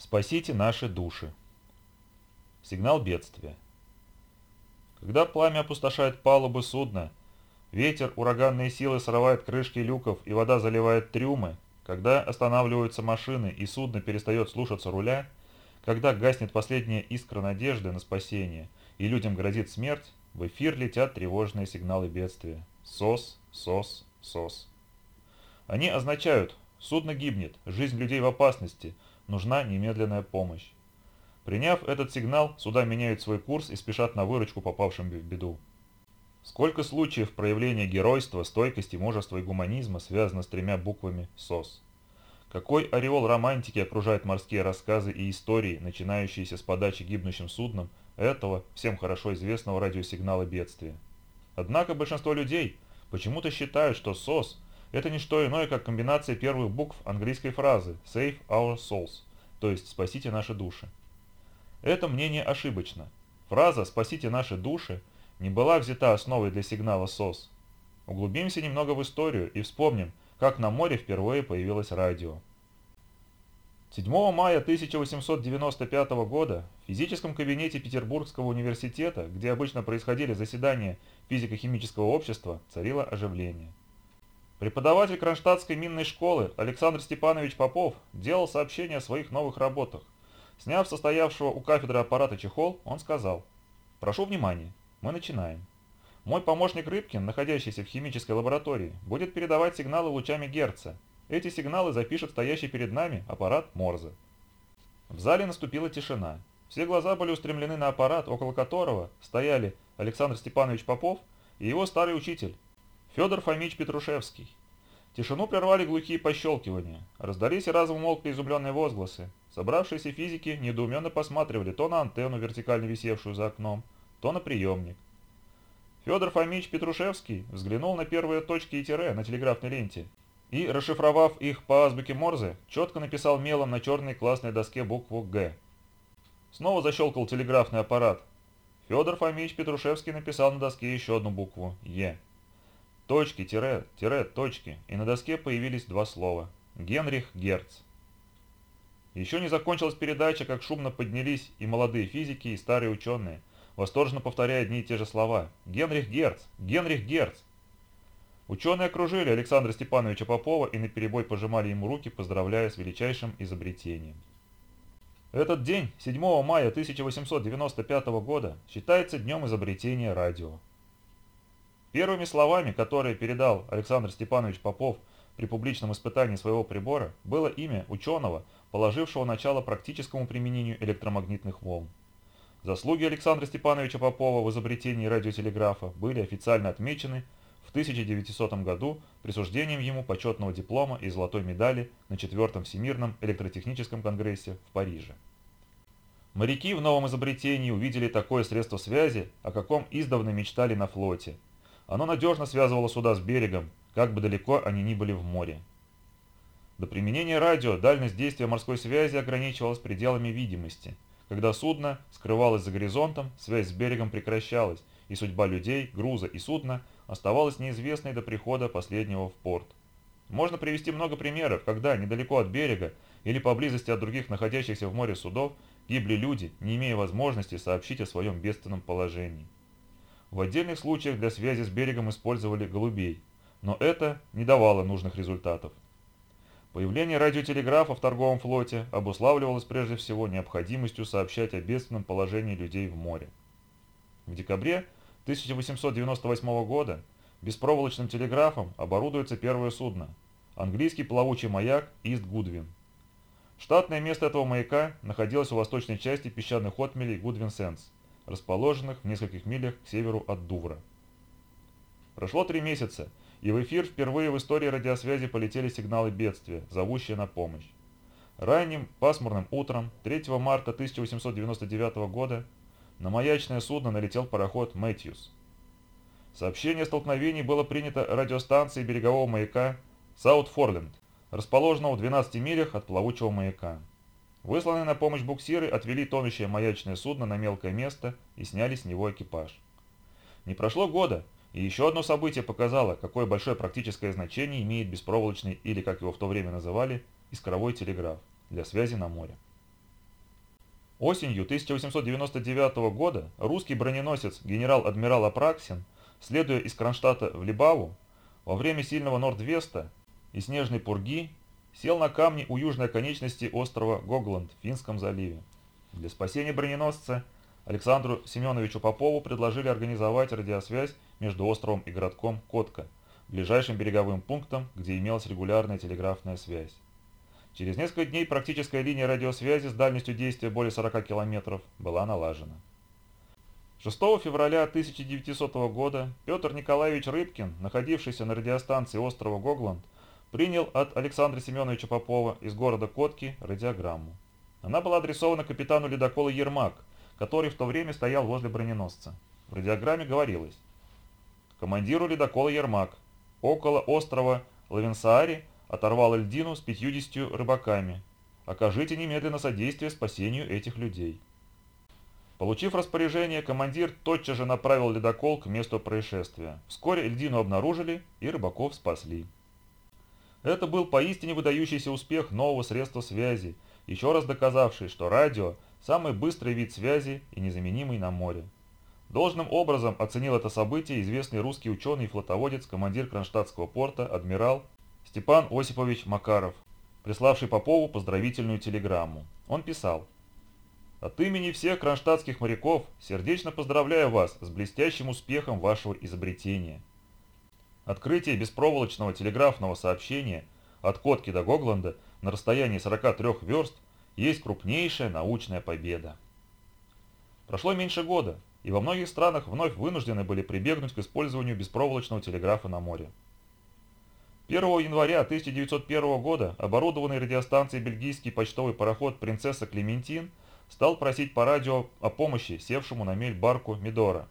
Спасите наши души. Сигнал бедствия. Когда пламя опустошает палубы судна, ветер, ураганные силы срывает крышки люков и вода заливает трюмы, когда останавливаются машины и судно перестает слушаться руля, когда гаснет последняя искра надежды на спасение и людям грозит смерть, в эфир летят тревожные сигналы бедствия. СОС, СОС, СОС. Они означают «судно гибнет, жизнь людей в опасности», нужна немедленная помощь. Приняв этот сигнал, суда меняют свой курс и спешат на выручку попавшим в беду. Сколько случаев проявления геройства, стойкости, мужества и гуманизма связано с тремя буквами СОС? Какой ореол романтики окружает морские рассказы и истории, начинающиеся с подачи гибнущим судном этого, всем хорошо известного радиосигнала бедствия? Однако большинство людей почему-то считают, что СОС – это не что иное, как комбинация первых букв английской фразы «Save our souls», то есть «Спасите наши души». Это мнение ошибочно. Фраза «Спасите наши души» не была взята основой для сигнала SOS. Углубимся немного в историю и вспомним, как на море впервые появилось радио. 7 мая 1895 года в физическом кабинете Петербургского университета, где обычно происходили заседания физико-химического общества, царило оживление. Преподаватель Кронштадтской минной школы Александр Степанович Попов делал сообщения о своих новых работах. Сняв состоявшего у кафедры аппарата чехол, он сказал «Прошу внимания, мы начинаем. Мой помощник Рыбкин, находящийся в химической лаборатории, будет передавать сигналы лучами Герца. Эти сигналы запишет стоящий перед нами аппарат Морзе». В зале наступила тишина. Все глаза были устремлены на аппарат, около которого стояли Александр Степанович Попов и его старый учитель Федор Фомич Петрушевский. Тишину прервали глухие пощелкивания. Раздались и разом умолкли изумленные возгласы. Собравшиеся физики недоуменно посматривали то на антенну, вертикально висевшую за окном, то на приемник. Федор Фомич Петрушевский взглянул на первые точки и тире на телеграфной ленте и, расшифровав их по азбуке Морзе, четко написал мелом на черной классной доске букву «Г». Снова защелкал телеграфный аппарат. Федор Фомич Петрушевский написал на доске еще одну букву «Е». Точки, тире, тире, точки, и на доске появились два слова. Генрих Герц. Еще не закончилась передача, как шумно поднялись и молодые физики, и старые ученые, восторженно повторяя одни и те же слова. Генрих Герц! Генрих Герц! Ученые окружили Александра Степановича Попова и наперебой пожимали ему руки, поздравляя с величайшим изобретением. Этот день, 7 мая 1895 года, считается днем изобретения радио. Первыми словами, которые передал Александр Степанович Попов при публичном испытании своего прибора, было имя ученого, положившего начало практическому применению электромагнитных волн. Заслуги Александра Степановича Попова в изобретении радиотелеграфа были официально отмечены в 1900 году присуждением ему почетного диплома и золотой медали на Четвертом Всемирном электротехническом конгрессе в Париже. Моряки в новом изобретении увидели такое средство связи, о каком издавна мечтали на флоте – оно надежно связывало суда с берегом, как бы далеко они ни были в море. До применения радио дальность действия морской связи ограничивалась пределами видимости. Когда судно скрывалось за горизонтом, связь с берегом прекращалась, и судьба людей, груза и судна оставалась неизвестной до прихода последнего в порт. Можно привести много примеров, когда недалеко от берега или поблизости от других находящихся в море судов гибли люди, не имея возможности сообщить о своем бедственном положении. В отдельных случаях для связи с берегом использовали голубей, но это не давало нужных результатов. Появление радиотелеграфа в торговом флоте обуславливалось прежде всего необходимостью сообщать о бедственном положении людей в море. В декабре 1898 года беспроволочным телеграфом оборудуется первое судно – английский плавучий маяк Ист Гудвин. Штатное место этого маяка находилось у восточной части песчаных отмелей Гудвин-Сенс – расположенных в нескольких милях к северу от Дувра. Прошло три месяца, и в эфир впервые в истории радиосвязи полетели сигналы бедствия, зовущие на помощь. Ранним пасмурным утром 3 марта 1899 года на маячное судно налетел пароход «Мэтьюс». Сообщение о столкновении было принято радиостанцией берегового маяка Саут-Форленд, расположенного в 12 милях от плавучего маяка. Высланные на помощь буксиры отвели тонущее маячное судно на мелкое место и сняли с него экипаж. Не прошло года, и еще одно событие показало, какое большое практическое значение имеет беспроволочный или, как его в то время называли, искровой телеграф для связи на море. Осенью 1899 года русский броненосец генерал-адмирал Апраксин, следуя из Кронштадта в Либаву, во время сильного Нордвеста и снежной пурги сел на камни у южной оконечности острова Гогланд в Финском заливе. Для спасения броненосца Александру Семеновичу Попову предложили организовать радиосвязь между островом и городком Котка, ближайшим береговым пунктом, где имелась регулярная телеграфная связь. Через несколько дней практическая линия радиосвязи с дальностью действия более 40 километров была налажена. 6 февраля 1900 года Петр Николаевич Рыбкин, находившийся на радиостанции острова Гогланд, принял от Александра Семеновича Попова из города Котки радиограмму. Она была адресована капитану ледокола «Ермак», который в то время стоял возле броненосца. В радиограмме говорилось «Командиру ледокола «Ермак» около острова Лавенсаари оторвал льдину с 50 рыбаками. Окажите немедленно содействие спасению этих людей. Получив распоряжение, командир тотчас же направил ледокол к месту происшествия. Вскоре льдину обнаружили и рыбаков спасли. Это был поистине выдающийся успех нового средства связи, еще раз доказавший, что радио – самый быстрый вид связи и незаменимый на море. Должным образом оценил это событие известный русский ученый и флотоводец, командир Кронштадтского порта, адмирал Степан Осипович Макаров, приславший Попову поздравительную телеграмму. Он писал «От имени всех кронштадтских моряков сердечно поздравляю вас с блестящим успехом вашего изобретения. Открытие беспроволочного телеграфного сообщения от Котки до Гогланда на расстоянии 43 верст есть крупнейшая научная победа. Прошло меньше года, и во многих странах вновь вынуждены были прибегнуть к использованию беспроволочного телеграфа на море. 1 января 1901 года оборудованный радиостанцией бельгийский почтовый пароход «Принцесса Клементин» стал просить по радио о помощи севшему на мель барку Мидора.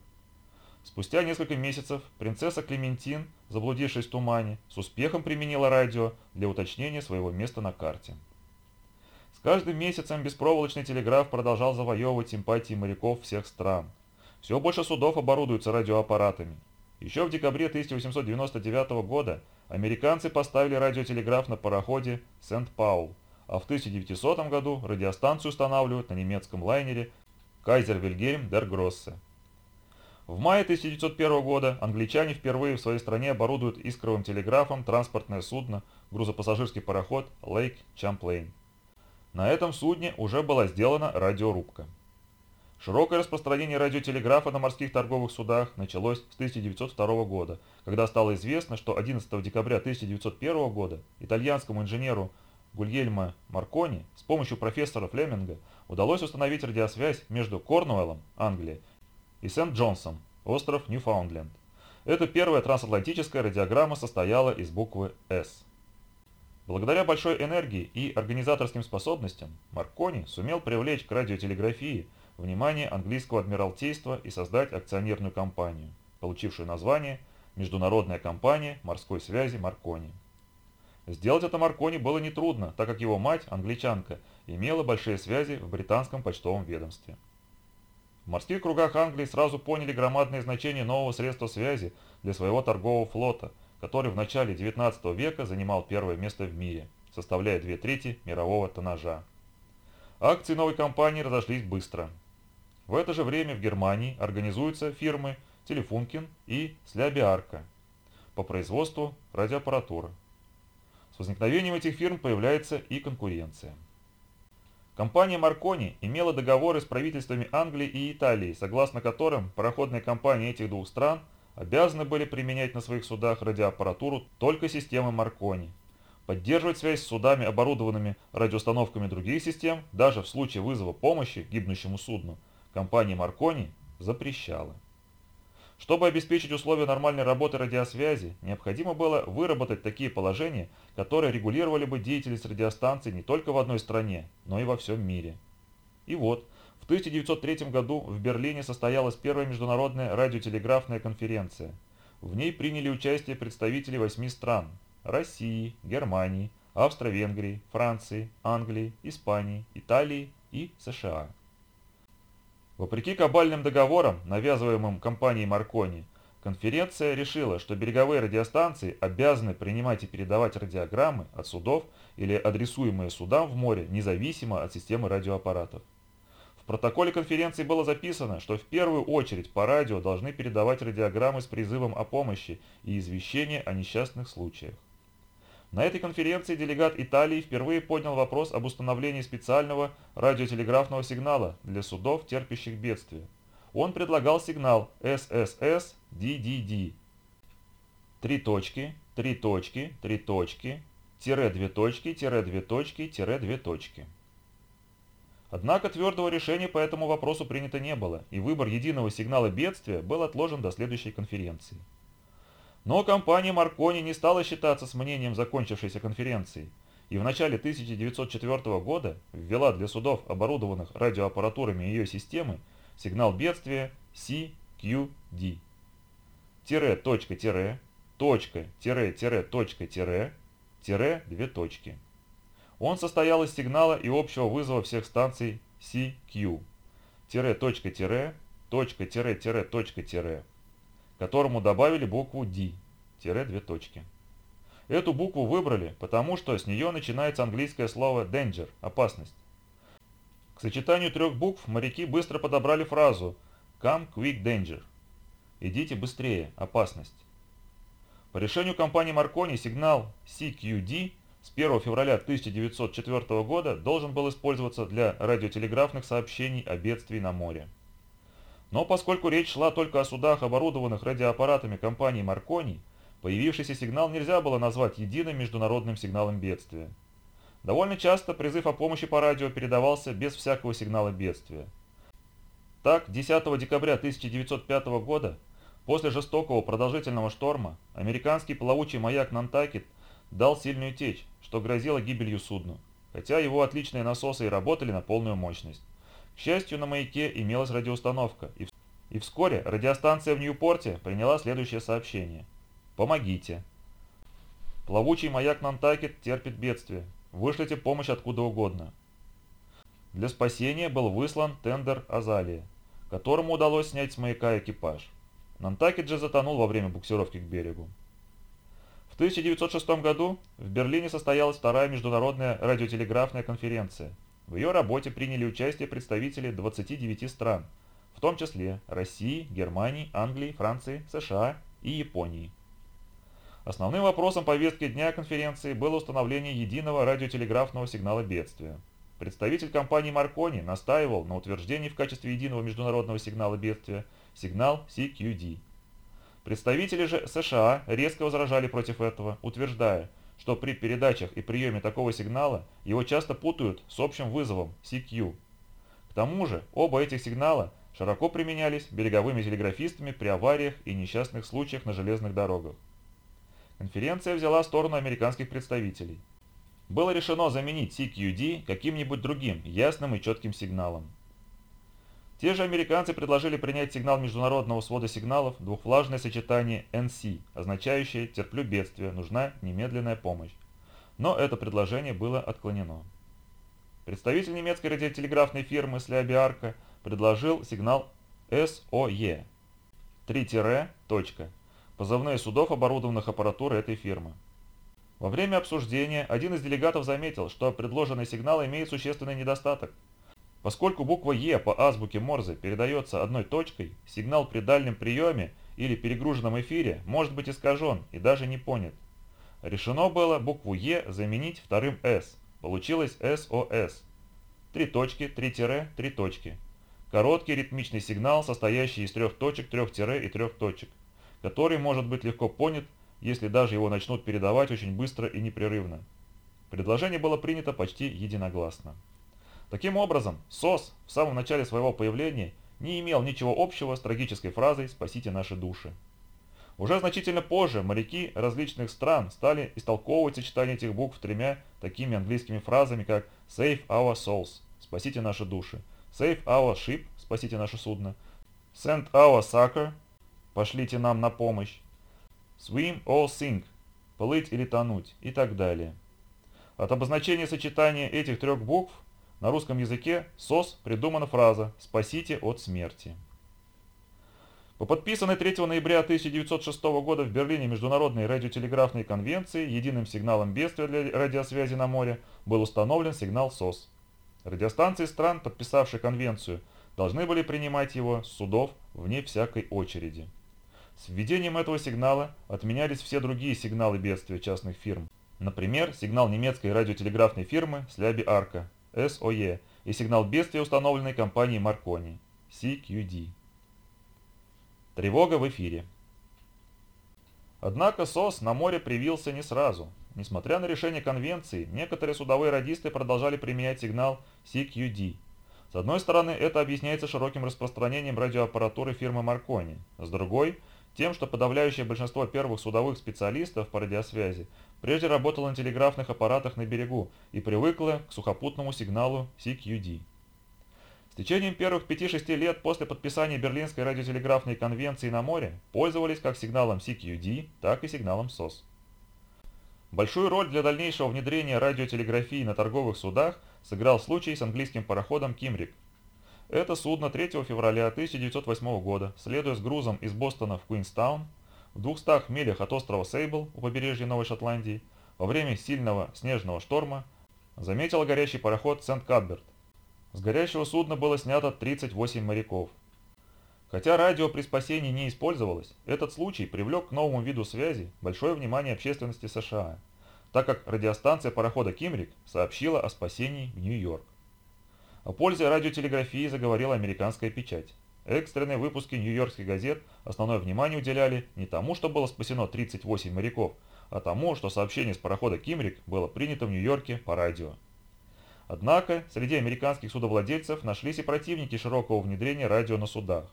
Спустя несколько месяцев принцесса Клементин, заблудившись в тумане, с успехом применила радио для уточнения своего места на карте. С каждым месяцем беспроволочный телеграф продолжал завоевывать симпатии моряков всех стран. Все больше судов оборудуются радиоаппаратами. Еще в декабре 1899 года Американцы поставили радиотелеграф на пароходе Сент-Паул, а в 1900 году радиостанцию устанавливают на немецком лайнере Кайзер Вильгельм дер Гроссе. В мае 1901 года англичане впервые в своей стране оборудуют искровым телеграфом транспортное судно, грузопассажирский пароход Лейк Чамплейн. На этом судне уже была сделана радиорубка. Широкое распространение радиотелеграфа на морских торговых судах началось с 1902 года, когда стало известно, что 11 декабря 1901 года итальянскому инженеру Гульельмо Маркони с помощью профессора Флеминга удалось установить радиосвязь между Корнуэллом, Англия, и Сент-Джонсом, остров Ньюфаундленд. Эта первая трансатлантическая радиограмма состояла из буквы «С». Благодаря большой энергии и организаторским способностям Маркони сумел привлечь к радиотелеграфии внимание английского адмиралтейства и создать акционерную компанию, получившую название Международная компания морской связи Маркони. Сделать это Маркони было нетрудно, так как его мать, англичанка, имела большие связи в британском почтовом ведомстве. В морских кругах Англии сразу поняли громадное значение нового средства связи для своего торгового флота, который в начале 19 века занимал первое место в мире, составляя две трети мирового тоннажа. Акции новой компании разошлись быстро. В это же время в Германии организуются фирмы Телефункин и Слябиарка по производству радиоаппаратуры. С возникновением этих фирм появляется и конкуренция. Компания Маркони имела договоры с правительствами Англии и Италии, согласно которым пароходные компании этих двух стран обязаны были применять на своих судах радиоаппаратуру только системы Маркони. Поддерживать связь с судами, оборудованными радиоустановками других систем, даже в случае вызова помощи гибнущему судну – компания Маркони запрещала. Чтобы обеспечить условия нормальной работы радиосвязи, необходимо было выработать такие положения, которые регулировали бы деятельность радиостанций не только в одной стране, но и во всем мире. И вот, в 1903 году в Берлине состоялась первая международная радиотелеграфная конференция. В ней приняли участие представители восьми стран – России, Германии, Австро-Венгрии, Франции, Англии, Испании, Италии и США. Вопреки кабальным договорам, навязываемым компанией Маркони, конференция решила, что береговые радиостанции обязаны принимать и передавать радиограммы от судов или адресуемые судам в море независимо от системы радиоаппаратов. В протоколе конференции было записано, что в первую очередь по радио должны передавать радиограммы с призывом о помощи и извещение о несчастных случаях. На этой конференции делегат Италии впервые поднял вопрос об установлении специального радиотелеграфного сигнала для судов, терпящих бедствие. Он предлагал сигнал SSS-DDD. Три точки, три точки, три точки, тире две точки, тире две точки, тире две точки. Однако твердого решения по этому вопросу принято не было, и выбор единого сигнала бедствия был отложен до следующей конференции. Но компания Маркони не стала считаться с мнением закончившейся конференции, и в начале 1904 года ввела для судов, оборудованных радиоаппаратурами ее системы, сигнал бедствия CQD. Тире, точка, тире, точка, тире, тире, точка, тире, тире, две точки. Он состоял из сигнала и общего вызова всех станций CQ, тире, точка, тире, точка, тире, тире, точка, тире, которому добавили букву D, тире, две точки. Эту букву выбрали, потому что с нее начинается английское слово danger – опасность. К сочетанию трех букв моряки быстро подобрали фразу «Come quick danger» – «Идите быстрее, опасность». По решению компании Marconi сигнал CQD с 1 февраля 1904 года должен был использоваться для радиотелеграфных сообщений о бедствии на море. Но поскольку речь шла только о судах, оборудованных радиоаппаратами компании Marconi, появившийся сигнал нельзя было назвать единым международным сигналом бедствия. Довольно часто призыв о помощи по радио передавался без всякого сигнала бедствия. Так, 10 декабря 1905 года, после жестокого продолжительного шторма, американский плавучий маяк Нантакет дал сильную течь, что грозило гибелью судну, хотя его отличные насосы и работали на полную мощность. К счастью, на маяке имелась радиоустановка, и, и вскоре радиостанция в Ньюпорте приняла следующее сообщение. «Помогите!» Плавучий маяк Нантакет терпит бедствие. Вышлите помощь откуда угодно. Для спасения был выслан тендер «Азалия», которому удалось снять с маяка экипаж. Нантакет же затонул во время буксировки к берегу. 1906 году в Берлине состоялась вторая международная радиотелеграфная конференция. В ее работе приняли участие представители 29 стран, в том числе России, Германии, Англии, Франции, США и Японии. Основным вопросом повестки дня конференции было установление единого радиотелеграфного сигнала бедствия. Представитель компании Marconi настаивал на утверждении в качестве единого международного сигнала бедствия сигнал CQD – Представители же США резко возражали против этого, утверждая, что при передачах и приеме такого сигнала его часто путают с общим вызовом CQ. К тому же оба этих сигнала широко применялись береговыми телеграфистами при авариях и несчастных случаях на железных дорогах. Конференция взяла сторону американских представителей. Было решено заменить CQD каким-нибудь другим ясным и четким сигналом. Те же американцы предложили принять сигнал международного свода сигналов двухвлажное сочетание NC, означающее «терплю бедствие, нужна немедленная помощь». Но это предложение было отклонено. Представитель немецкой радиотелеграфной фирмы Слябиарка предложил сигнал SOE. Три тире, точка. Позывные судов, оборудованных аппаратурой этой фирмы. Во время обсуждения один из делегатов заметил, что предложенный сигнал имеет существенный недостаток – Поскольку буква Е по азбуке Морзе передается одной точкой, сигнал при дальнем приеме или перегруженном эфире может быть искажен и даже не понят. Решено было букву Е заменить вторым С. Получилось СОС. Три точки, три тире, три точки. Короткий ритмичный сигнал, состоящий из трех точек, трех тире и трех точек, который может быть легко понят, если даже его начнут передавать очень быстро и непрерывно. Предложение было принято почти единогласно. Таким образом, СОС в самом начале своего появления не имел ничего общего с трагической фразой «спасите наши души». Уже значительно позже моряки различных стран стали истолковывать сочетание этих букв тремя такими английскими фразами, как «Save our souls» – «Спасите наши души», «Save our ship» – «Спасите наше судно», «Send our succor» – «Пошлите нам на помощь», «Swim or sink» – «Плыть или тонуть» и так далее. От обозначения сочетания этих трех букв – на русском языке «СОС» придумана фраза «Спасите от смерти». По подписанной 3 ноября 1906 года в Берлине Международной радиотелеграфной конвенции единым сигналом бедствия для радиосвязи на море был установлен сигнал СОС. Радиостанции стран, подписавших конвенцию, должны были принимать его с судов вне всякой очереди. С введением этого сигнала отменялись все другие сигналы бедствия частных фирм. Например, сигнал немецкой радиотелеграфной фирмы Сляби Арка (SOE) и сигнал бедствия, установленной компанией Marconi CQD. Тревога в эфире. Однако СОС на море привился не сразу. Несмотря на решение конвенции, некоторые судовые радисты продолжали применять сигнал CQD. С одной стороны, это объясняется широким распространением радиоаппаратуры фирмы Marconi, с другой – тем, что подавляющее большинство первых судовых специалистов по радиосвязи прежде работало на телеграфных аппаратах на берегу и привыкло к сухопутному сигналу CQD. С течением первых 5-6 лет после подписания Берлинской радиотелеграфной конвенции на море пользовались как сигналом CQD, так и сигналом SOS. Большую роль для дальнейшего внедрения радиотелеграфии на торговых судах сыграл случай с английским пароходом «Кимрик», это судно 3 февраля 1908 года, следуя с грузом из Бостона в Куинстаун, в 200 милях от острова Сейбл у побережья Новой Шотландии, во время сильного снежного шторма, заметил горящий пароход Сент-Кадберт. С горящего судна было снято 38 моряков. Хотя радио при спасении не использовалось, этот случай привлек к новому виду связи большое внимание общественности США, так как радиостанция парохода «Кимрик» сообщила о спасении в Нью-Йорк. О пользе радиотелеграфии заговорила американская печать. Экстренные выпуски нью-йоркских газет основное внимание уделяли не тому, что было спасено 38 моряков, а тому, что сообщение с парохода «Кимрик» было принято в Нью-Йорке по радио. Однако, среди американских судовладельцев нашлись и противники широкого внедрения радио на судах.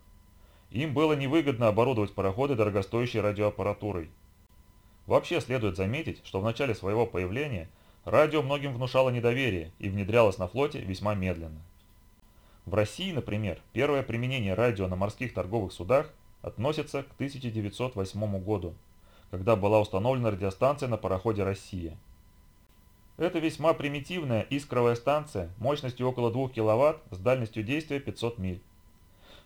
Им было невыгодно оборудовать пароходы дорогостоящей радиоаппаратурой. Вообще следует заметить, что в начале своего появления Радио многим внушало недоверие и внедрялось на флоте весьма медленно. В России, например, первое применение радио на морских торговых судах относится к 1908 году, когда была установлена радиостанция на пароходе «Россия». Это весьма примитивная искровая станция мощностью около 2 кВт с дальностью действия 500 миль.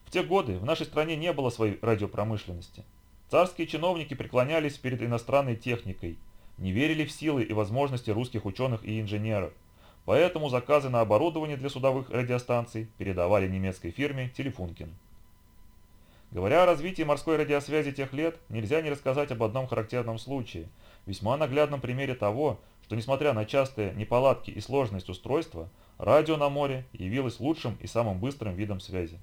В те годы в нашей стране не было своей радиопромышленности. Царские чиновники преклонялись перед иностранной техникой – не верили в силы и возможности русских ученых и инженеров, поэтому заказы на оборудование для судовых радиостанций передавали немецкой фирме «Телефункин». Говоря о развитии морской радиосвязи тех лет, нельзя не рассказать об одном характерном случае, весьма наглядном примере того, что несмотря на частые неполадки и сложность устройства, радио на море явилось лучшим и самым быстрым видом связи.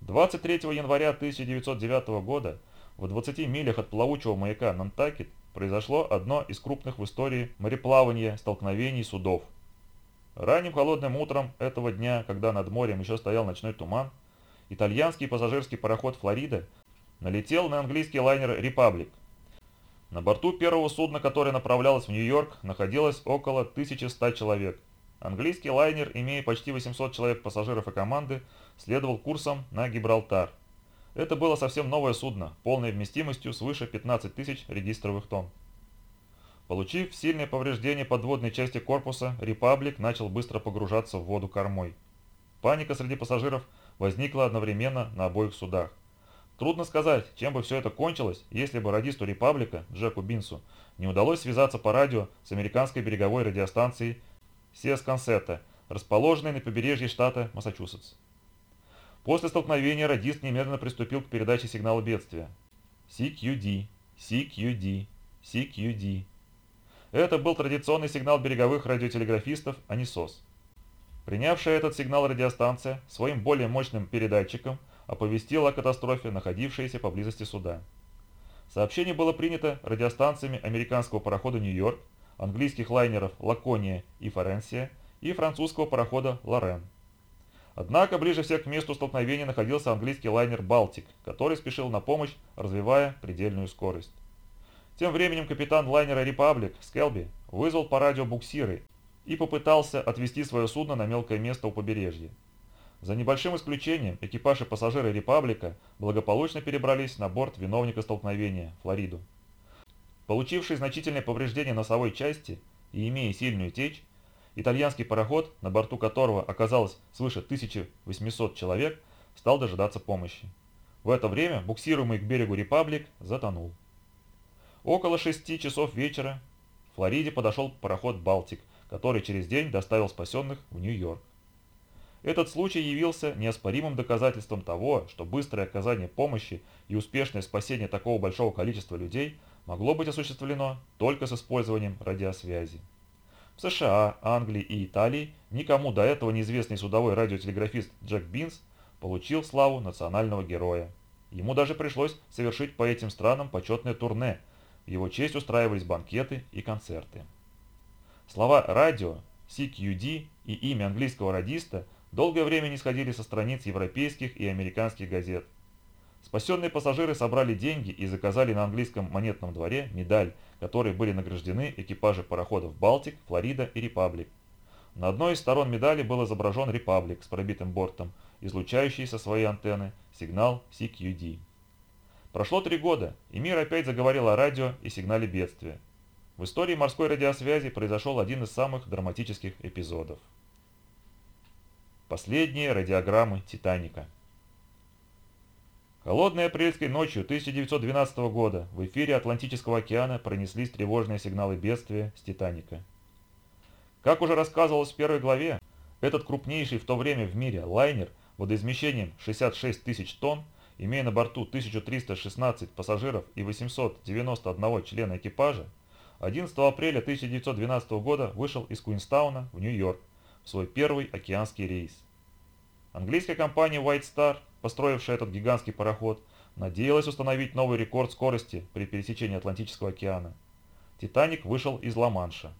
23 января 1909 года в 20 милях от плавучего маяка Нантакет произошло одно из крупных в истории мореплавания столкновений судов. Ранним холодным утром этого дня, когда над морем еще стоял ночной туман, итальянский пассажирский пароход «Флорида» налетел на английский лайнер «Репаблик». На борту первого судна, которое направлялось в Нью-Йорк, находилось около 1100 человек. Английский лайнер, имея почти 800 человек пассажиров и команды, следовал курсом на Гибралтар – это было совсем новое судно, полной вместимостью свыше 15 тысяч регистровых тонн. Получив сильное повреждение подводной части корпуса, «Репаблик» начал быстро погружаться в воду кормой. Паника среди пассажиров возникла одновременно на обоих судах. Трудно сказать, чем бы все это кончилось, если бы радисту «Репаблика» Джеку Бинсу не удалось связаться по радио с американской береговой радиостанцией Сиас Консетта, расположенной на побережье штата Массачусетс. После столкновения радист немедленно приступил к передаче сигнала бедствия. CQD, CQD, CQD. Это был традиционный сигнал береговых радиотелеграфистов, а не СОС. Принявшая этот сигнал радиостанция своим более мощным передатчиком оповестила о катастрофе, находившейся поблизости суда. Сообщение было принято радиостанциями американского парохода «Нью-Йорк», английских лайнеров «Лакония» и «Форенсия» и французского парохода «Лорен». Однако ближе всех к месту столкновения находился английский лайнер «Балтик», который спешил на помощь, развивая предельную скорость. Тем временем капитан лайнера «Репаблик» Скелби вызвал по радио буксиры и попытался отвести свое судно на мелкое место у побережья. За небольшим исключением, экипаж и пассажиры «Репаблика» благополучно перебрались на борт виновника столкновения – Флориду. Получивший значительное повреждение носовой части и имея сильную течь, Итальянский пароход, на борту которого оказалось свыше 1800 человек, стал дожидаться помощи. В это время буксируемый к берегу Репаблик затонул. Около 6 часов вечера в Флориде подошел пароход «Балтик», который через день доставил спасенных в Нью-Йорк. Этот случай явился неоспоримым доказательством того, что быстрое оказание помощи и успешное спасение такого большого количества людей могло быть осуществлено только с использованием радиосвязи. В США, Англии и Италии никому до этого неизвестный судовой радиотелеграфист Джек Бинс получил славу национального героя. Ему даже пришлось совершить по этим странам почетное турне, в его честь устраивались банкеты и концерты. Слова «радио», CQD и имя английского радиста долгое время не сходили со страниц европейских и американских газет. Спасенные пассажиры собрали деньги и заказали на английском монетном дворе медаль, которой были награждены экипажи пароходов «Балтик», «Флорида» и «Репаблик». На одной из сторон медали был изображен «Репаблик» с пробитым бортом, излучающий со своей антенны сигнал CQD. Прошло три года, и мир опять заговорил о радио и сигнале бедствия. В истории морской радиосвязи произошел один из самых драматических эпизодов. Последние радиограммы «Титаника». Холодной апрельской ночью 1912 года в эфире Атлантического океана пронеслись тревожные сигналы бедствия с «Титаника». Как уже рассказывалось в первой главе, этот крупнейший в то время в мире лайнер водоизмещением 66 тысяч тонн, имея на борту 1316 пассажиров и 891 члена экипажа, 11 апреля 1912 года вышел из Куинстауна в Нью-Йорк в свой первый океанский рейс. Английская компания White Star построившая этот гигантский пароход, надеялась установить новый рекорд скорости при пересечении Атлантического океана. «Титаник» вышел из Ла-Манша.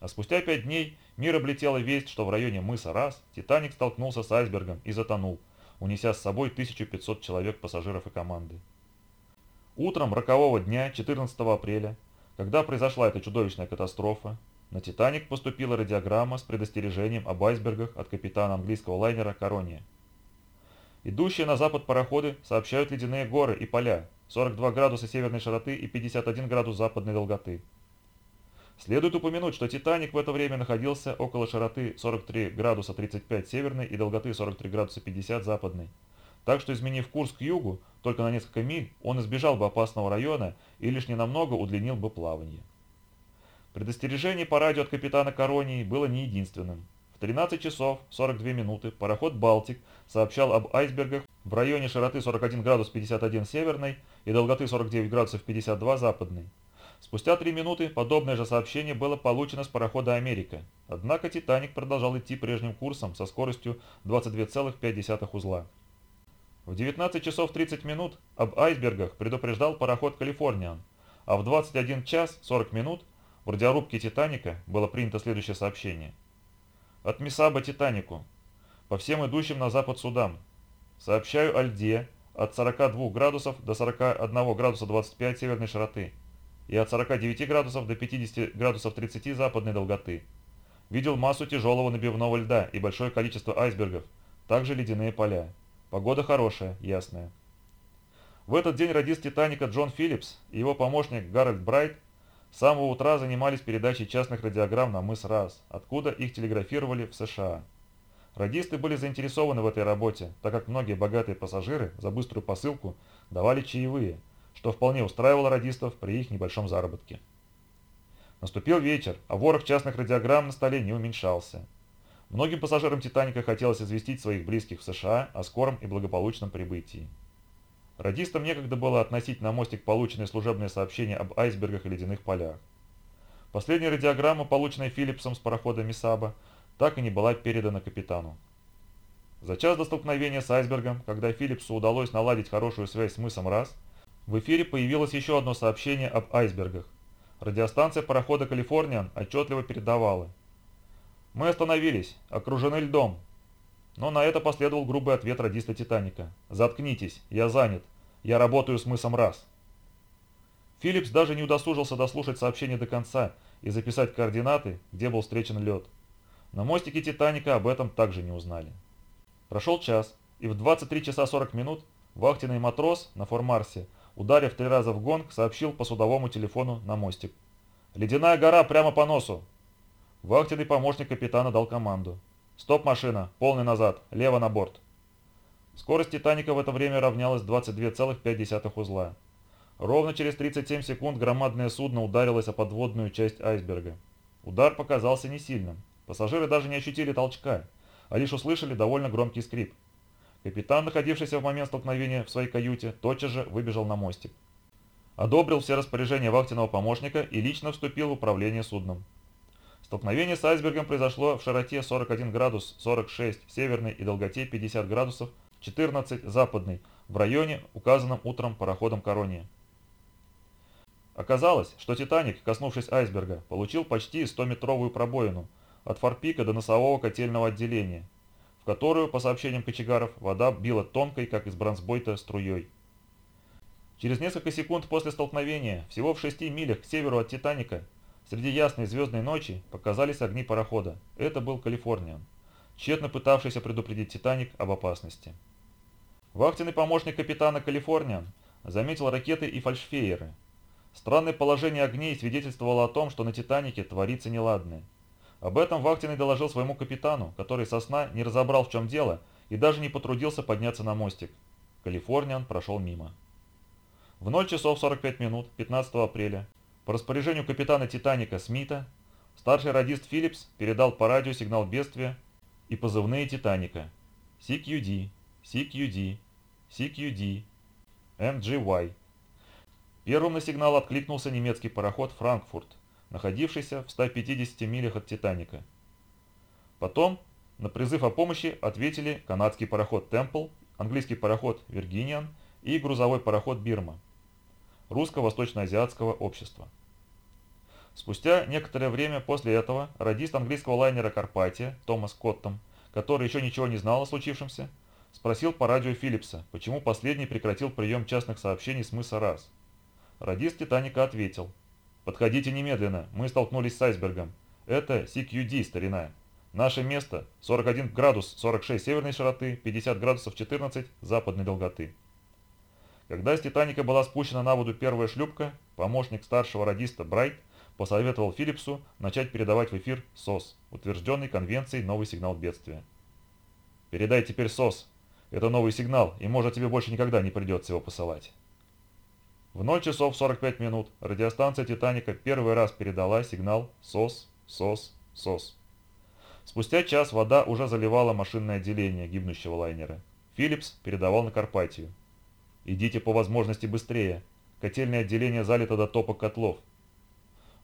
А спустя пять дней мир облетела весть, что в районе мыса Раз «Титаник» столкнулся с айсбергом и затонул, унеся с собой 1500 человек пассажиров и команды. Утром рокового дня, 14 апреля, когда произошла эта чудовищная катастрофа, на «Титаник» поступила радиограмма с предостережением об айсбергах от капитана английского лайнера «Корония». Идущие на запад пароходы сообщают ледяные горы и поля, 42 градуса северной широты и 51 градус западной долготы. Следует упомянуть, что «Титаник» в это время находился около широты 43 градуса 35 северной и долготы 43 градуса 50 западной. Так что, изменив курс к югу, только на несколько миль, он избежал бы опасного района и лишь ненамного удлинил бы плавание. Предостережение по радио от капитана Коронии было не единственным. 13 часов 42 минуты пароход «Балтик» сообщал об айсбергах в районе широты 41 градус 51 северной и долготы 49 градусов 52 западной. Спустя 3 минуты подобное же сообщение было получено с парохода «Америка». Однако «Титаник» продолжал идти прежним курсом со скоростью 22,5 узла. В 19 часов 30 минут об айсбергах предупреждал пароход «Калифорниан», а в 21 час 40 минут в радиорубке «Титаника» было принято следующее сообщение – от Мисаба Титанику. По всем идущим на запад судам. Сообщаю о льде от 42 градусов до 41 градуса 25 северной широты и от 49 градусов до 50 градусов 30 западной долготы. Видел массу тяжелого набивного льда и большое количество айсбергов, также ледяные поля. Погода хорошая, ясная. В этот день радист «Титаника» Джон Филлипс и его помощник Гарольд Брайд с самого утра занимались передачей частных радиограмм на мыс Рас, откуда их телеграфировали в США. Радисты были заинтересованы в этой работе, так как многие богатые пассажиры за быструю посылку давали чаевые, что вполне устраивало радистов при их небольшом заработке. Наступил вечер, а ворох частных радиограмм на столе не уменьшался. Многим пассажирам «Титаника» хотелось известить своих близких в США о скором и благополучном прибытии. Радистам некогда было относить на мостик полученные служебные сообщения об айсбергах и ледяных полях. Последняя радиограмма, полученная Филлипсом с парохода Мисаба, так и не была передана капитану. За час до столкновения с айсбергом, когда Филлипсу удалось наладить хорошую связь с мысом Раз, в эфире появилось еще одно сообщение об айсбергах. Радиостанция парохода «Калифорниан» отчетливо передавала. «Мы остановились, окружены льдом, но на это последовал грубый ответ радиста «Титаника». «Заткнитесь, я занят. Я работаю с мысом раз». Филлипс даже не удосужился дослушать сообщение до конца и записать координаты, где был встречен лед. На мостике «Титаника» об этом также не узнали. Прошел час, и в 23 часа 40 минут вахтенный матрос на Формарсе, ударив три раза в гонг, сообщил по судовому телефону на мостик. «Ледяная гора прямо по носу!» Вахтенный помощник капитана дал команду. «Стоп, машина! Полный назад! Лево на борт!» Скорость «Титаника» в это время равнялась 22,5 узла. Ровно через 37 секунд громадное судно ударилось о подводную часть айсберга. Удар показался не сильным. Пассажиры даже не ощутили толчка, а лишь услышали довольно громкий скрип. Капитан, находившийся в момент столкновения в своей каюте, тотчас же выбежал на мостик. Одобрил все распоряжения вахтенного помощника и лично вступил в управление судном. Столкновение с айсбергом произошло в широте 41 градус 46 северной и долготе 50 градусов 14 западной в районе, указанном утром пароходом Корония. Оказалось, что «Титаник», коснувшись айсберга, получил почти 100-метровую пробоину от форпика до носового котельного отделения, в которую, по сообщениям кочегаров, вода била тонкой, как из бронзбойта, струей. Через несколько секунд после столкновения, всего в 6 милях к северу от «Титаника», среди ясной звездной ночи показались огни парохода. Это был «Калифорниан», тщетно пытавшийся предупредить «Титаник» об опасности. Вахтенный помощник капитана «Калифорниан» заметил ракеты и фальшфейеры, Странное положение огней свидетельствовало о том, что на «Титанике» творится неладное. Об этом Вахтенный доложил своему капитану, который со сна не разобрал, в чем дело, и даже не потрудился подняться на мостик. Калифорниан прошел мимо. В 0 часов 45 минут 15 апреля по распоряжению капитана «Титаника» Смита старший радист Филлипс передал по радио сигнал бедствия и позывные «Титаника» CQD, CQD, CQD, MGY. Первым на сигнал откликнулся немецкий пароход «Франкфурт», находившийся в 150 милях от «Титаника». Потом на призыв о помощи ответили канадский пароход «Темпл», английский пароход «Виргиниан» и грузовой пароход «Бирма» русско-восточно-азиатского общества. Спустя некоторое время после этого радист английского лайнера «Карпатия» Томас Коттом, который еще ничего не знал о случившемся, спросил по радио Филлипса, почему последний прекратил прием частных сообщений с мыса Раз. Радист Титаника ответил. «Подходите немедленно, мы столкнулись с айсбергом. Это CQD, старина. Наше место 41 градус 46 северной широты, 50 градусов 14 западной долготы». Когда с Титаника была спущена на воду первая шлюпка, помощник старшего радиста Брайт посоветовал Филлипсу начать передавать в эфир СОС, утвержденный конвенцией новый сигнал бедствия. «Передай теперь СОС. Это новый сигнал, и может тебе больше никогда не придется его посылать». В 0 часов 45 минут радиостанция «Титаника» первый раз передала сигнал «СОС, СОС, СОС». Спустя час вода уже заливала машинное отделение гибнущего лайнера. Филлипс передавал на Карпатию. «Идите по возможности быстрее. Котельное отделение залито до топа котлов».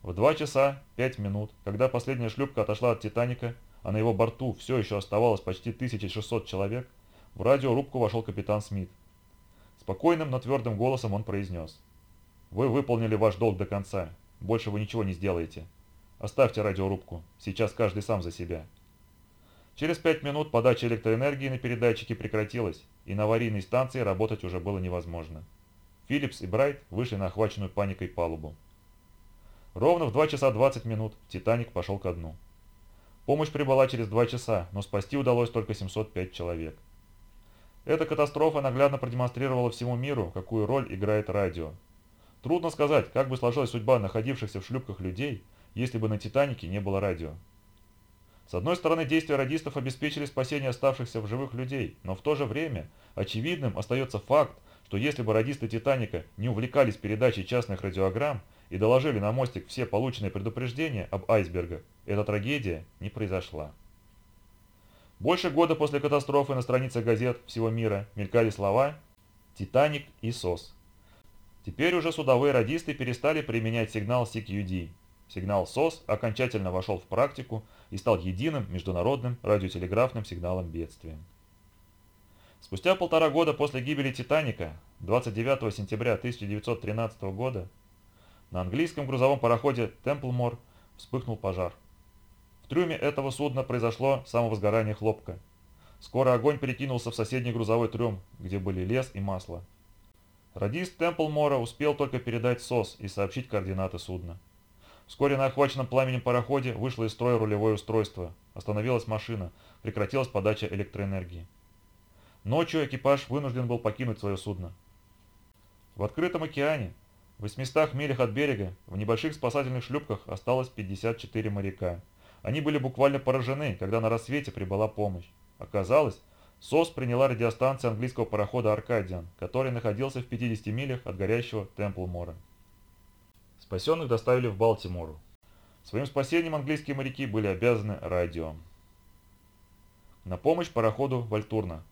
В 2 часа 5 минут, когда последняя шлюпка отошла от «Титаника», а на его борту все еще оставалось почти 1600 человек, в радиорубку вошел капитан Смит. Спокойным, но твердым голосом он произнес. «Вы выполнили ваш долг до конца. Больше вы ничего не сделаете. Оставьте радиорубку. Сейчас каждый сам за себя». Через пять минут подача электроэнергии на передатчике прекратилась, и на аварийной станции работать уже было невозможно. Филлипс и Брайт вышли на охваченную паникой палубу. Ровно в 2 часа 20 минут «Титаник» пошел ко дну. Помощь прибыла через 2 часа, но спасти удалось только 705 человек. Эта катастрофа наглядно продемонстрировала всему миру, какую роль играет радио. Трудно сказать, как бы сложилась судьба находившихся в шлюпках людей, если бы на «Титанике» не было радио. С одной стороны, действия радистов обеспечили спасение оставшихся в живых людей, но в то же время очевидным остается факт, что если бы радисты «Титаника» не увлекались передачей частных радиограмм и доложили на мостик все полученные предупреждения об айсбергах, эта трагедия не произошла. Больше года после катастрофы на страницах газет всего мира мелькали слова «Титаник» и «СОС». Теперь уже судовые радисты перестали применять сигнал CQD. Сигнал СОС окончательно вошел в практику и стал единым международным радиотелеграфным сигналом бедствия. Спустя полтора года после гибели «Титаника», 29 сентября 1913 года, на английском грузовом пароходе «Темплмор» вспыхнул пожар. Трюме этого судна произошло самовозгорание хлопка. Скоро огонь перекинулся в соседний грузовой трюм, где были лес и масло. Радист Темплмора успел только передать СОС и сообщить координаты судна. Вскоре на охваченном пламенем пароходе вышло из строя рулевое устройство, остановилась машина, прекратилась подача электроэнергии. Ночью экипаж вынужден был покинуть свое судно. В открытом океане, в 800 милях от берега, в небольших спасательных шлюпках осталось 54 моряка. Они были буквально поражены, когда на рассвете прибыла помощь. Оказалось, СОС приняла радиостанция английского парохода «Аркадиан», который находился в 50 милях от горящего Темплмора. Спасенных доставили в Балтимору. Своим спасением английские моряки были обязаны радио. На помощь пароходу Вальтурна.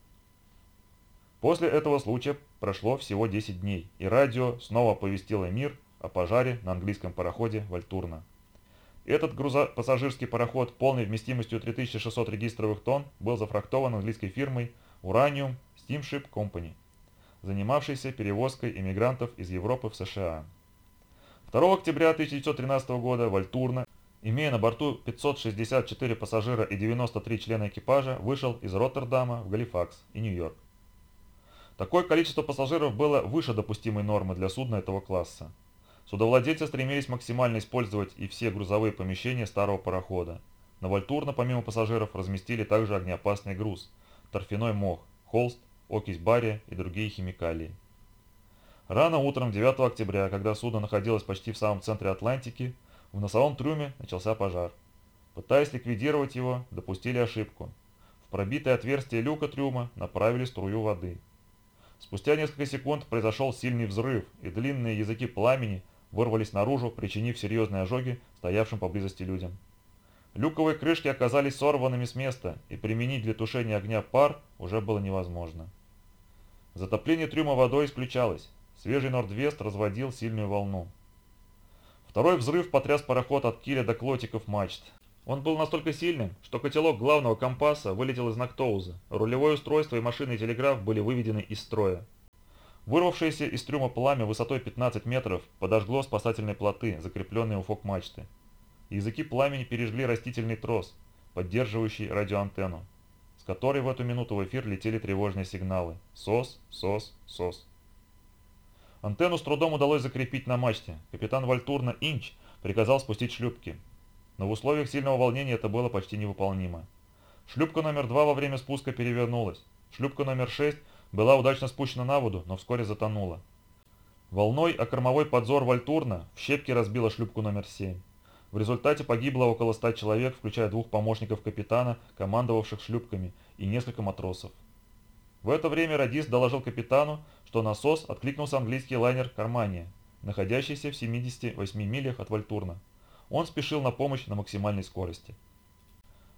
После этого случая прошло всего 10 дней, и радио снова оповестило мир о пожаре на английском пароходе Вальтурна. Этот грузопассажирский пароход полной вместимостью 3600 регистровых тонн был зафрахтован английской фирмой Uranium Steamship Company, занимавшейся перевозкой иммигрантов из Европы в США. 2 октября 1913 года Вальтурна, имея на борту 564 пассажира и 93 члена экипажа, вышел из Роттердама в Галифакс и Нью-Йорк. Такое количество пассажиров было выше допустимой нормы для судна этого класса. Судовладельцы стремились максимально использовать и все грузовые помещения старого парохода. На Вальтурно помимо пассажиров разместили также огнеопасный груз, торфяной мох, холст, окись бария и другие химикалии. Рано утром 9 октября, когда судно находилось почти в самом центре Атлантики, в носовом трюме начался пожар. Пытаясь ликвидировать его, допустили ошибку. В пробитое отверстие люка трюма направили струю воды. Спустя несколько секунд произошел сильный взрыв, и длинные языки пламени вырвались наружу, причинив серьезные ожоги стоявшим поблизости людям. Люковые крышки оказались сорванными с места, и применить для тушения огня пар уже было невозможно. Затопление трюма водой исключалось. Свежий Нордвест разводил сильную волну. Второй взрыв потряс пароход от киля до клотиков мачт. Он был настолько сильным, что котелок главного компаса вылетел из Нактоуза, рулевое устройство и машинный телеграф были выведены из строя. Вырвавшееся из трюма пламя высотой 15 метров подожгло спасательные плоты, закрепленные у фок-мачты. Языки пламени пережгли растительный трос, поддерживающий радиоантенну, с которой в эту минуту в эфир летели тревожные сигналы «СОС», «СОС», «СОС». Антенну с трудом удалось закрепить на мачте. Капитан Вальтурна Инч приказал спустить шлюпки. Но в условиях сильного волнения это было почти невыполнимо. Шлюпка номер два во время спуска перевернулась. Шлюпка номер шесть была удачно спущена на воду, но вскоре затонула. Волной о кормовой подзор Вальтурна в щепки разбила шлюпку номер 7. В результате погибло около 100 человек, включая двух помощников капитана, командовавших шлюпками, и несколько матросов. В это время радист доложил капитану, что на СОС откликнулся английский лайнер «Кармания», находящийся в 78 милях от Вальтурна. Он спешил на помощь на максимальной скорости.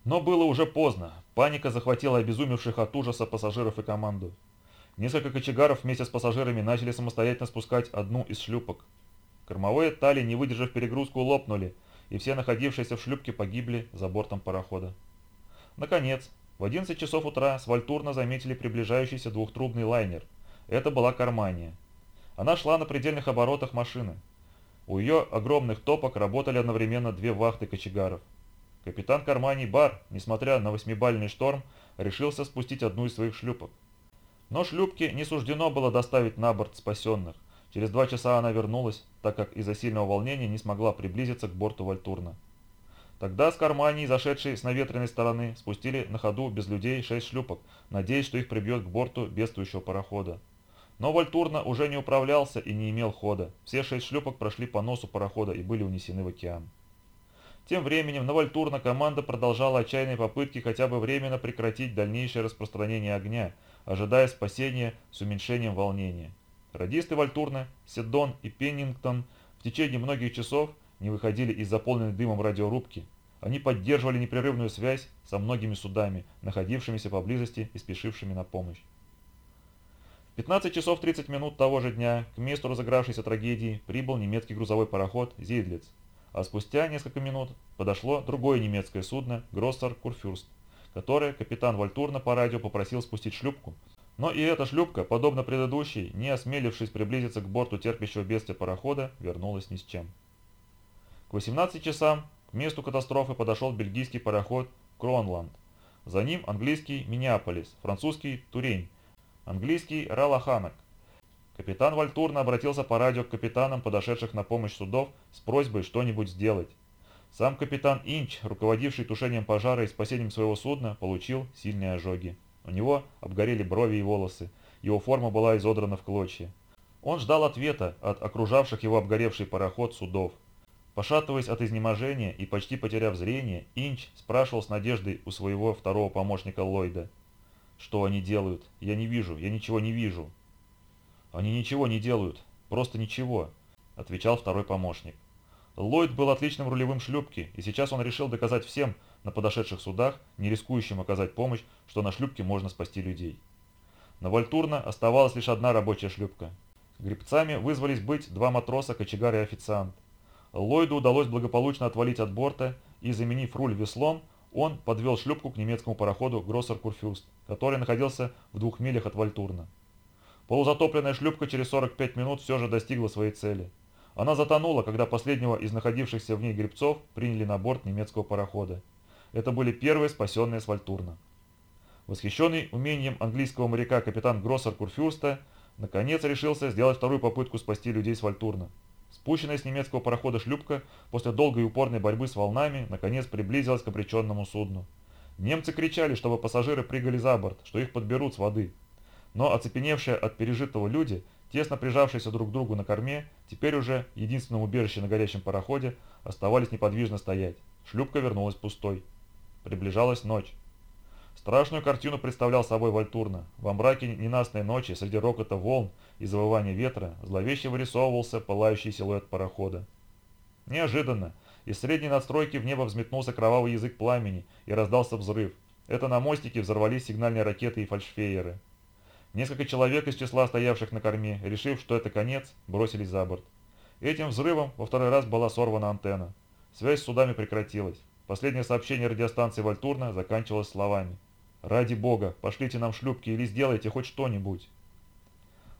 Но было уже поздно. Паника захватила обезумевших от ужаса пассажиров и команду. Несколько кочегаров вместе с пассажирами начали самостоятельно спускать одну из шлюпок. Кормовые тали, не выдержав перегрузку, лопнули, и все находившиеся в шлюпке погибли за бортом парохода. Наконец, в 11 часов утра с Вальтурна заметили приближающийся двухтрубный лайнер. Это была Кармания. Она шла на предельных оборотах машины. У ее огромных топок работали одновременно две вахты кочегаров. Капитан Карманий Бар, несмотря на восьмибальный шторм, решился спустить одну из своих шлюпок. Но шлюпке не суждено было доставить на борт спасенных. Через два часа она вернулась, так как из-за сильного волнения не смогла приблизиться к борту Вальтурна. Тогда с Кармании, зашедшей с наветренной стороны, спустили на ходу без людей шесть шлюпок, надеясь, что их прибьет к борту бедствующего парохода. Но Вальтурна уже не управлялся и не имел хода. Все шесть шлюпок прошли по носу парохода и были унесены в океан. Тем временем на Вальтурна команда продолжала отчаянные попытки хотя бы временно прекратить дальнейшее распространение огня – ожидая спасения с уменьшением волнения. Радисты Вальтурна, Седон и Пеннингтон в течение многих часов не выходили из заполненной дымом радиорубки. Они поддерживали непрерывную связь со многими судами, находившимися поблизости и спешившими на помощь. В 15 часов 30 минут того же дня к месту разыгравшейся трагедии прибыл немецкий грузовой пароход «Зейдлиц», а спустя несколько минут подошло другое немецкое судно «Гроссер Курфюрст», которое капитан Вальтурна по радио попросил спустить шлюпку. Но и эта шлюпка, подобно предыдущей, не осмелившись приблизиться к борту терпящего бедствия парохода, вернулась ни с чем. К 18 часам к месту катастрофы подошел бельгийский пароход «Кронланд». За ним английский «Миннеаполис», французский «Турень», английский «Ралаханок». Капитан Вальтурна обратился по радио к капитанам, подошедших на помощь судов, с просьбой что-нибудь сделать. Сам капитан Инч, руководивший тушением пожара и спасением своего судна, получил сильные ожоги. У него обгорели брови и волосы, его форма была изодрана в клочья. Он ждал ответа от окружавших его обгоревший пароход судов. Пошатываясь от изнеможения и почти потеряв зрение, Инч спрашивал с надеждой у своего второго помощника Ллойда. «Что они делают? Я не вижу, я ничего не вижу». «Они ничего не делают, просто ничего», – отвечал второй помощник. Ллойд был отличным рулевым шлюпки, и сейчас он решил доказать всем на подошедших судах, не рискующим оказать помощь, что на шлюпке можно спасти людей. На Вальтурна оставалась лишь одна рабочая шлюпка. Гребцами вызвались быть два матроса, кочегар и официант. Ллойду удалось благополучно отвалить от борта, и, заменив руль веслом, он подвел шлюпку к немецкому пароходу Гроссер Курфюрст, который находился в двух милях от Вальтурна. Полузатопленная шлюпка через 45 минут все же достигла своей цели. Она затонула, когда последнего из находившихся в ней гребцов приняли на борт немецкого парохода. Это были первые спасенные с Вальтурна. Восхищенный умением английского моряка капитан Гроссер Курфюрста наконец решился сделать вторую попытку спасти людей с Вальтурна. Спущенная с немецкого парохода шлюпка после долгой и упорной борьбы с волнами наконец приблизилась к обреченному судну. Немцы кричали, чтобы пассажиры прыгали за борт, что их подберут с воды. Но оцепеневшие от пережитого люди, тесно прижавшиеся друг к другу на корме, теперь уже единственном убежище на горящем пароходе, оставались неподвижно стоять. Шлюпка вернулась пустой. Приближалась ночь. Страшную картину представлял собой Вальтурна. Во мраке ненастной ночи, среди рокота волн и завывания ветра, зловеще вырисовывался пылающий силуэт парохода. Неожиданно из средней надстройки в небо взметнулся кровавый язык пламени и раздался взрыв. Это на мостике взорвались сигнальные ракеты и фальшфейеры. Несколько человек из числа стоявших на корме, решив, что это конец, бросились за борт. Этим взрывом во второй раз была сорвана антенна. Связь с судами прекратилась. Последнее сообщение радиостанции Вальтурна заканчивалось словами – Ради бога, пошлите нам шлюпки или сделайте хоть что-нибудь.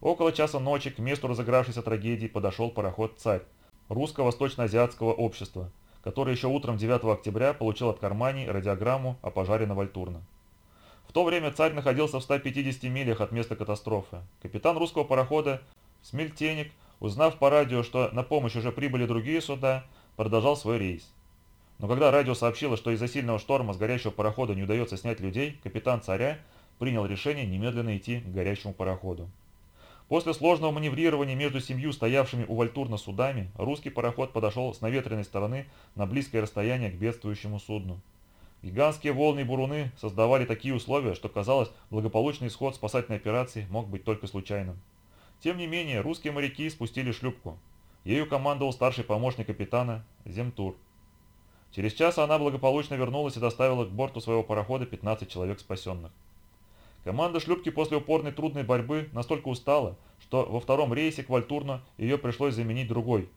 Около часа ночи к месту разыгравшейся трагедии подошел пароход «Царь» русско-восточно-азиатского общества, который еще утром 9 октября получил от Кармании радиограмму о пожаре на Вальтурно. В то время «Царь» находился в 150 милях от места катастрофы. Капитан русского парохода Смельтеник, узнав по радио, что на помощь уже прибыли другие суда, продолжал свой рейс. Но когда радио сообщило, что из-за сильного шторма с горящего парохода не удается снять людей, капитан царя принял решение немедленно идти к горящему пароходу. После сложного маневрирования между семью стоявшими у Вальтурна судами, русский пароход подошел с наветренной стороны на близкое расстояние к бедствующему судну. Гигантские волны и буруны создавали такие условия, что казалось, благополучный исход спасательной операции мог быть только случайным. Тем не менее, русские моряки спустили шлюпку. Ею командовал старший помощник капитана Земтур. Через час она благополучно вернулась и доставила к борту своего парохода 15 человек спасенных. Команда шлюпки после упорной трудной борьбы настолько устала, что во втором рейсе к Вальтурну ее пришлось заменить другой.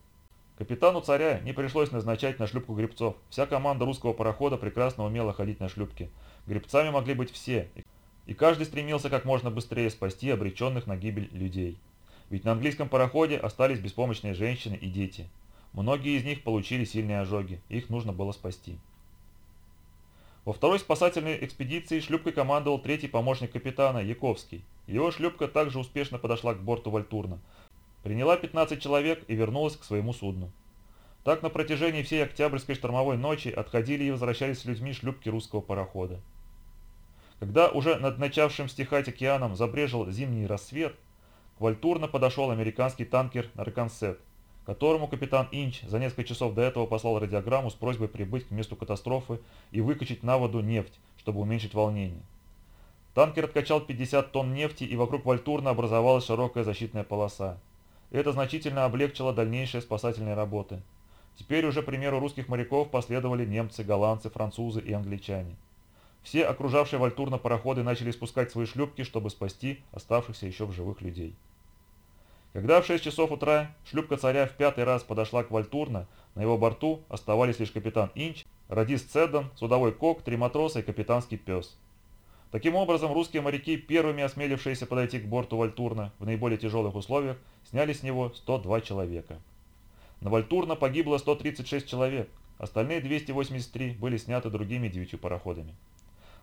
Капитану царя не пришлось назначать на шлюпку гребцов. Вся команда русского парохода прекрасно умела ходить на шлюпке. Гребцами могли быть все, и каждый стремился как можно быстрее спасти обреченных на гибель людей. Ведь на английском пароходе остались беспомощные женщины и дети. Многие из них получили сильные ожоги, их нужно было спасти. Во второй спасательной экспедиции шлюпкой командовал третий помощник капитана Яковский. Его шлюпка также успешно подошла к борту Вальтурна, приняла 15 человек и вернулась к своему судну. Так на протяжении всей октябрьской штормовой ночи отходили и возвращались с людьми шлюпки русского парохода. Когда уже над начавшим стихать океаном забрежил зимний рассвет, к Вальтурна подошел американский танкер «Аркансет», которому капитан Инч за несколько часов до этого послал радиограмму с просьбой прибыть к месту катастрофы и выкачать на воду нефть, чтобы уменьшить волнение. Танкер откачал 50 тонн нефти и вокруг Вальтурна образовалась широкая защитная полоса. Это значительно облегчило дальнейшие спасательные работы. Теперь уже примеру русских моряков последовали немцы, голландцы, французы и англичане. Все окружавшие Вальтурна пароходы начали спускать свои шлюпки, чтобы спасти оставшихся еще в живых людей. Когда в 6 часов утра шлюпка царя в пятый раз подошла к Вальтурна, на его борту оставались лишь капитан Инч, радист Цеддон, судовой кок, три матроса и капитанский пес. Таким образом, русские моряки, первыми осмелившиеся подойти к борту Вальтурна в наиболее тяжелых условиях, сняли с него 102 человека. На Вальтурна погибло 136 человек, остальные 283 были сняты другими девятью пароходами.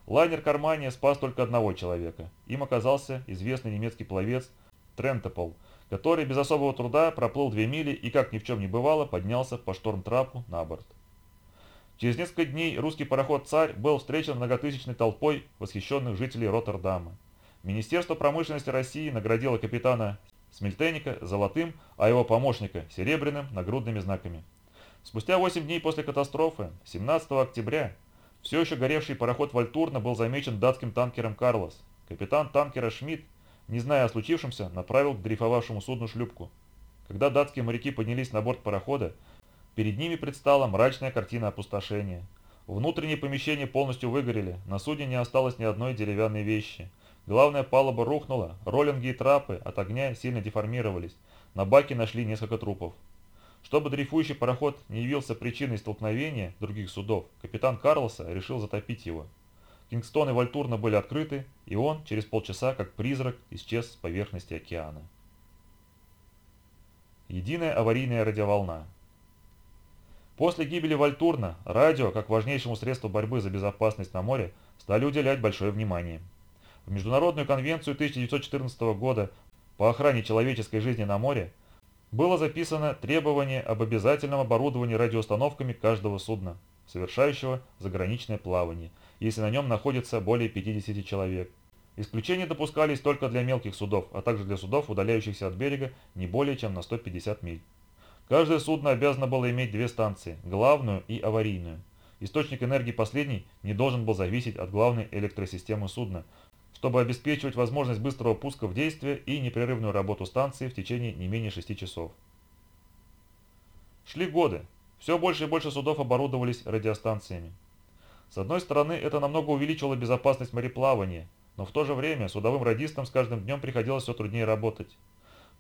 Лайнер Кармания спас только одного человека. Им оказался известный немецкий пловец Трентепол – который без особого труда проплыл две мили и, как ни в чем не бывало, поднялся по шторм-трапу на борт. Через несколько дней русский пароход «Царь» был встречен многотысячной толпой восхищенных жителей Роттердама. Министерство промышленности России наградило капитана Смельтенника золотым, а его помощника серебряным нагрудными знаками. Спустя 8 дней после катастрофы, 17 октября, все еще горевший пароход Вальтурна был замечен датским танкером «Карлос». Капитан танкера Шмидт не зная о случившемся, направил к дрейфовавшему судну шлюпку. Когда датские моряки поднялись на борт парохода, Перед ними предстала мрачная картина опустошения. Внутренние помещения полностью выгорели, на судне не осталось ни одной деревянной вещи. Главная палуба рухнула, роллинги и трапы от огня сильно деформировались, на баке нашли несколько трупов. Чтобы дрейфующий пароход не явился причиной столкновения других судов, капитан Карлоса решил затопить его. Кингстон и Вальтурна были открыты, и он через полчаса, как призрак, исчез с поверхности океана. Единая аварийная радиоволна. После гибели Вальтурна радио, как важнейшему средству борьбы за безопасность на море, стали уделять большое внимание. В Международную конвенцию 1914 года по охране человеческой жизни на море было записано требование об обязательном оборудовании радиоустановками каждого судна, совершающего заграничное плавание, если на нем находится более 50 человек. Исключения допускались только для мелких судов, а также для судов, удаляющихся от берега не более чем на 150 миль. Каждое судно обязано было иметь две станции – главную и аварийную. Источник энергии последней не должен был зависеть от главной электросистемы судна, чтобы обеспечивать возможность быстрого пуска в действие и непрерывную работу станции в течение не менее 6 часов. Шли годы. Все больше и больше судов оборудовались радиостанциями. С одной стороны, это намного увеличивало безопасность мореплавания, но в то же время судовым радистам с каждым днем приходилось все труднее работать.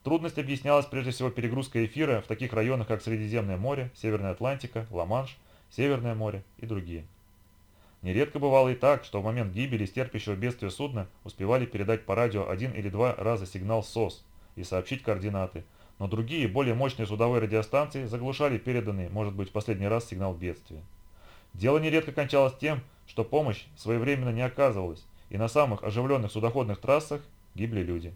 Трудность объяснялась прежде всего перегрузкой эфира в таких районах, как Средиземное море, Северная Атлантика, Ла-Манш, Северное море и другие. Нередко бывало и так, что в момент гибели стерпящего бедствия судна успевали передать по радио один или два раза сигнал СОС и сообщить координаты, но другие, более мощные судовые радиостанции заглушали переданный, может быть, в последний раз сигнал бедствия. Дело нередко кончалось тем, что помощь своевременно не оказывалась, и на самых оживленных судоходных трассах гибли люди.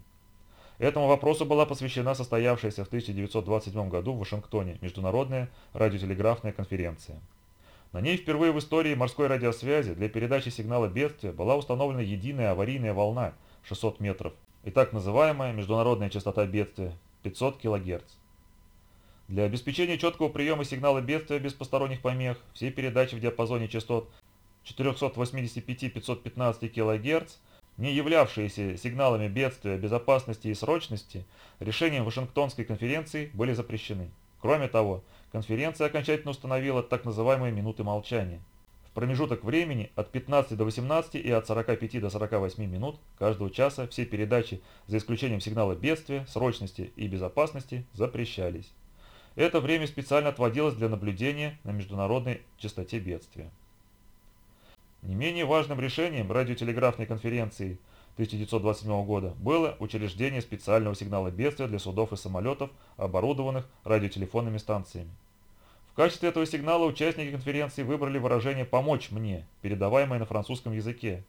Этому вопросу была посвящена состоявшаяся в 1927 году в Вашингтоне Международная радиотелеграфная конференция. На ней впервые в истории морской радиосвязи для передачи сигнала бедствия была установлена единая аварийная волна 600 метров и так называемая международная частота бедствия 500 кГц. Для обеспечения четкого приема сигнала бедствия без посторонних помех все передачи в диапазоне частот 485-515 кГц не являвшиеся сигналами бедствия, безопасности и срочности, решением Вашингтонской конференции были запрещены. Кроме того, конференция окончательно установила так называемые минуты молчания. В промежуток времени от 15 до 18 и от 45 до 48 минут каждого часа все передачи, за исключением сигнала бедствия, срочности и безопасности, запрещались. Это время специально отводилось для наблюдения на международной частоте бедствия. Не менее важным решением радиотелеграфной конференции 1927 года было учреждение специального сигнала бедствия для судов и самолетов, оборудованных радиотелефонными станциями. В качестве этого сигнала участники конференции выбрали выражение «помочь мне», передаваемое на французском языке.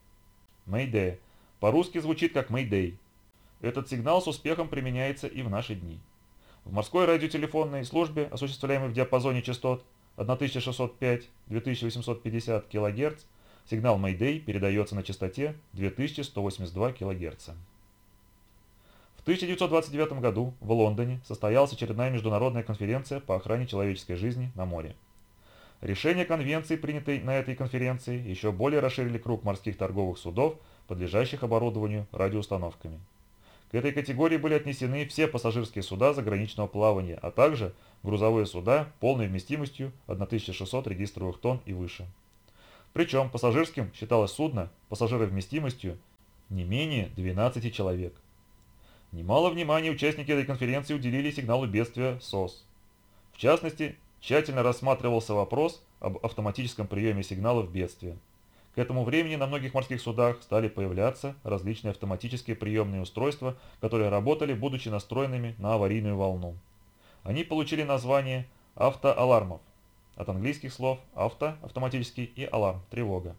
«Мэйдэ» по-русски звучит как «мэйдэй». Этот сигнал с успехом применяется и в наши дни. В морской радиотелефонной службе, осуществляемой в диапазоне частот 1605-2850 кГц, Сигнал Mayday передается на частоте 2182 кГц. В 1929 году в Лондоне состоялась очередная международная конференция по охране человеческой жизни на море. Решения конвенции, принятой на этой конференции, еще более расширили круг морских торговых судов, подлежащих оборудованию радиоустановками. К этой категории были отнесены все пассажирские суда заграничного плавания, а также грузовые суда полной вместимостью 1600 регистровых тонн и выше. Причем пассажирским считалось судно пассажировместимостью не менее 12 человек. Немало внимания участники этой конференции уделили сигналу бедствия СОС. В частности, тщательно рассматривался вопрос об автоматическом приеме сигналов бедствия. К этому времени на многих морских судах стали появляться различные автоматические приемные устройства, которые работали, будучи настроенными на аварийную волну. Они получили название автоалармов от английских слов «авто» – автоматический и «аларм» – тревога.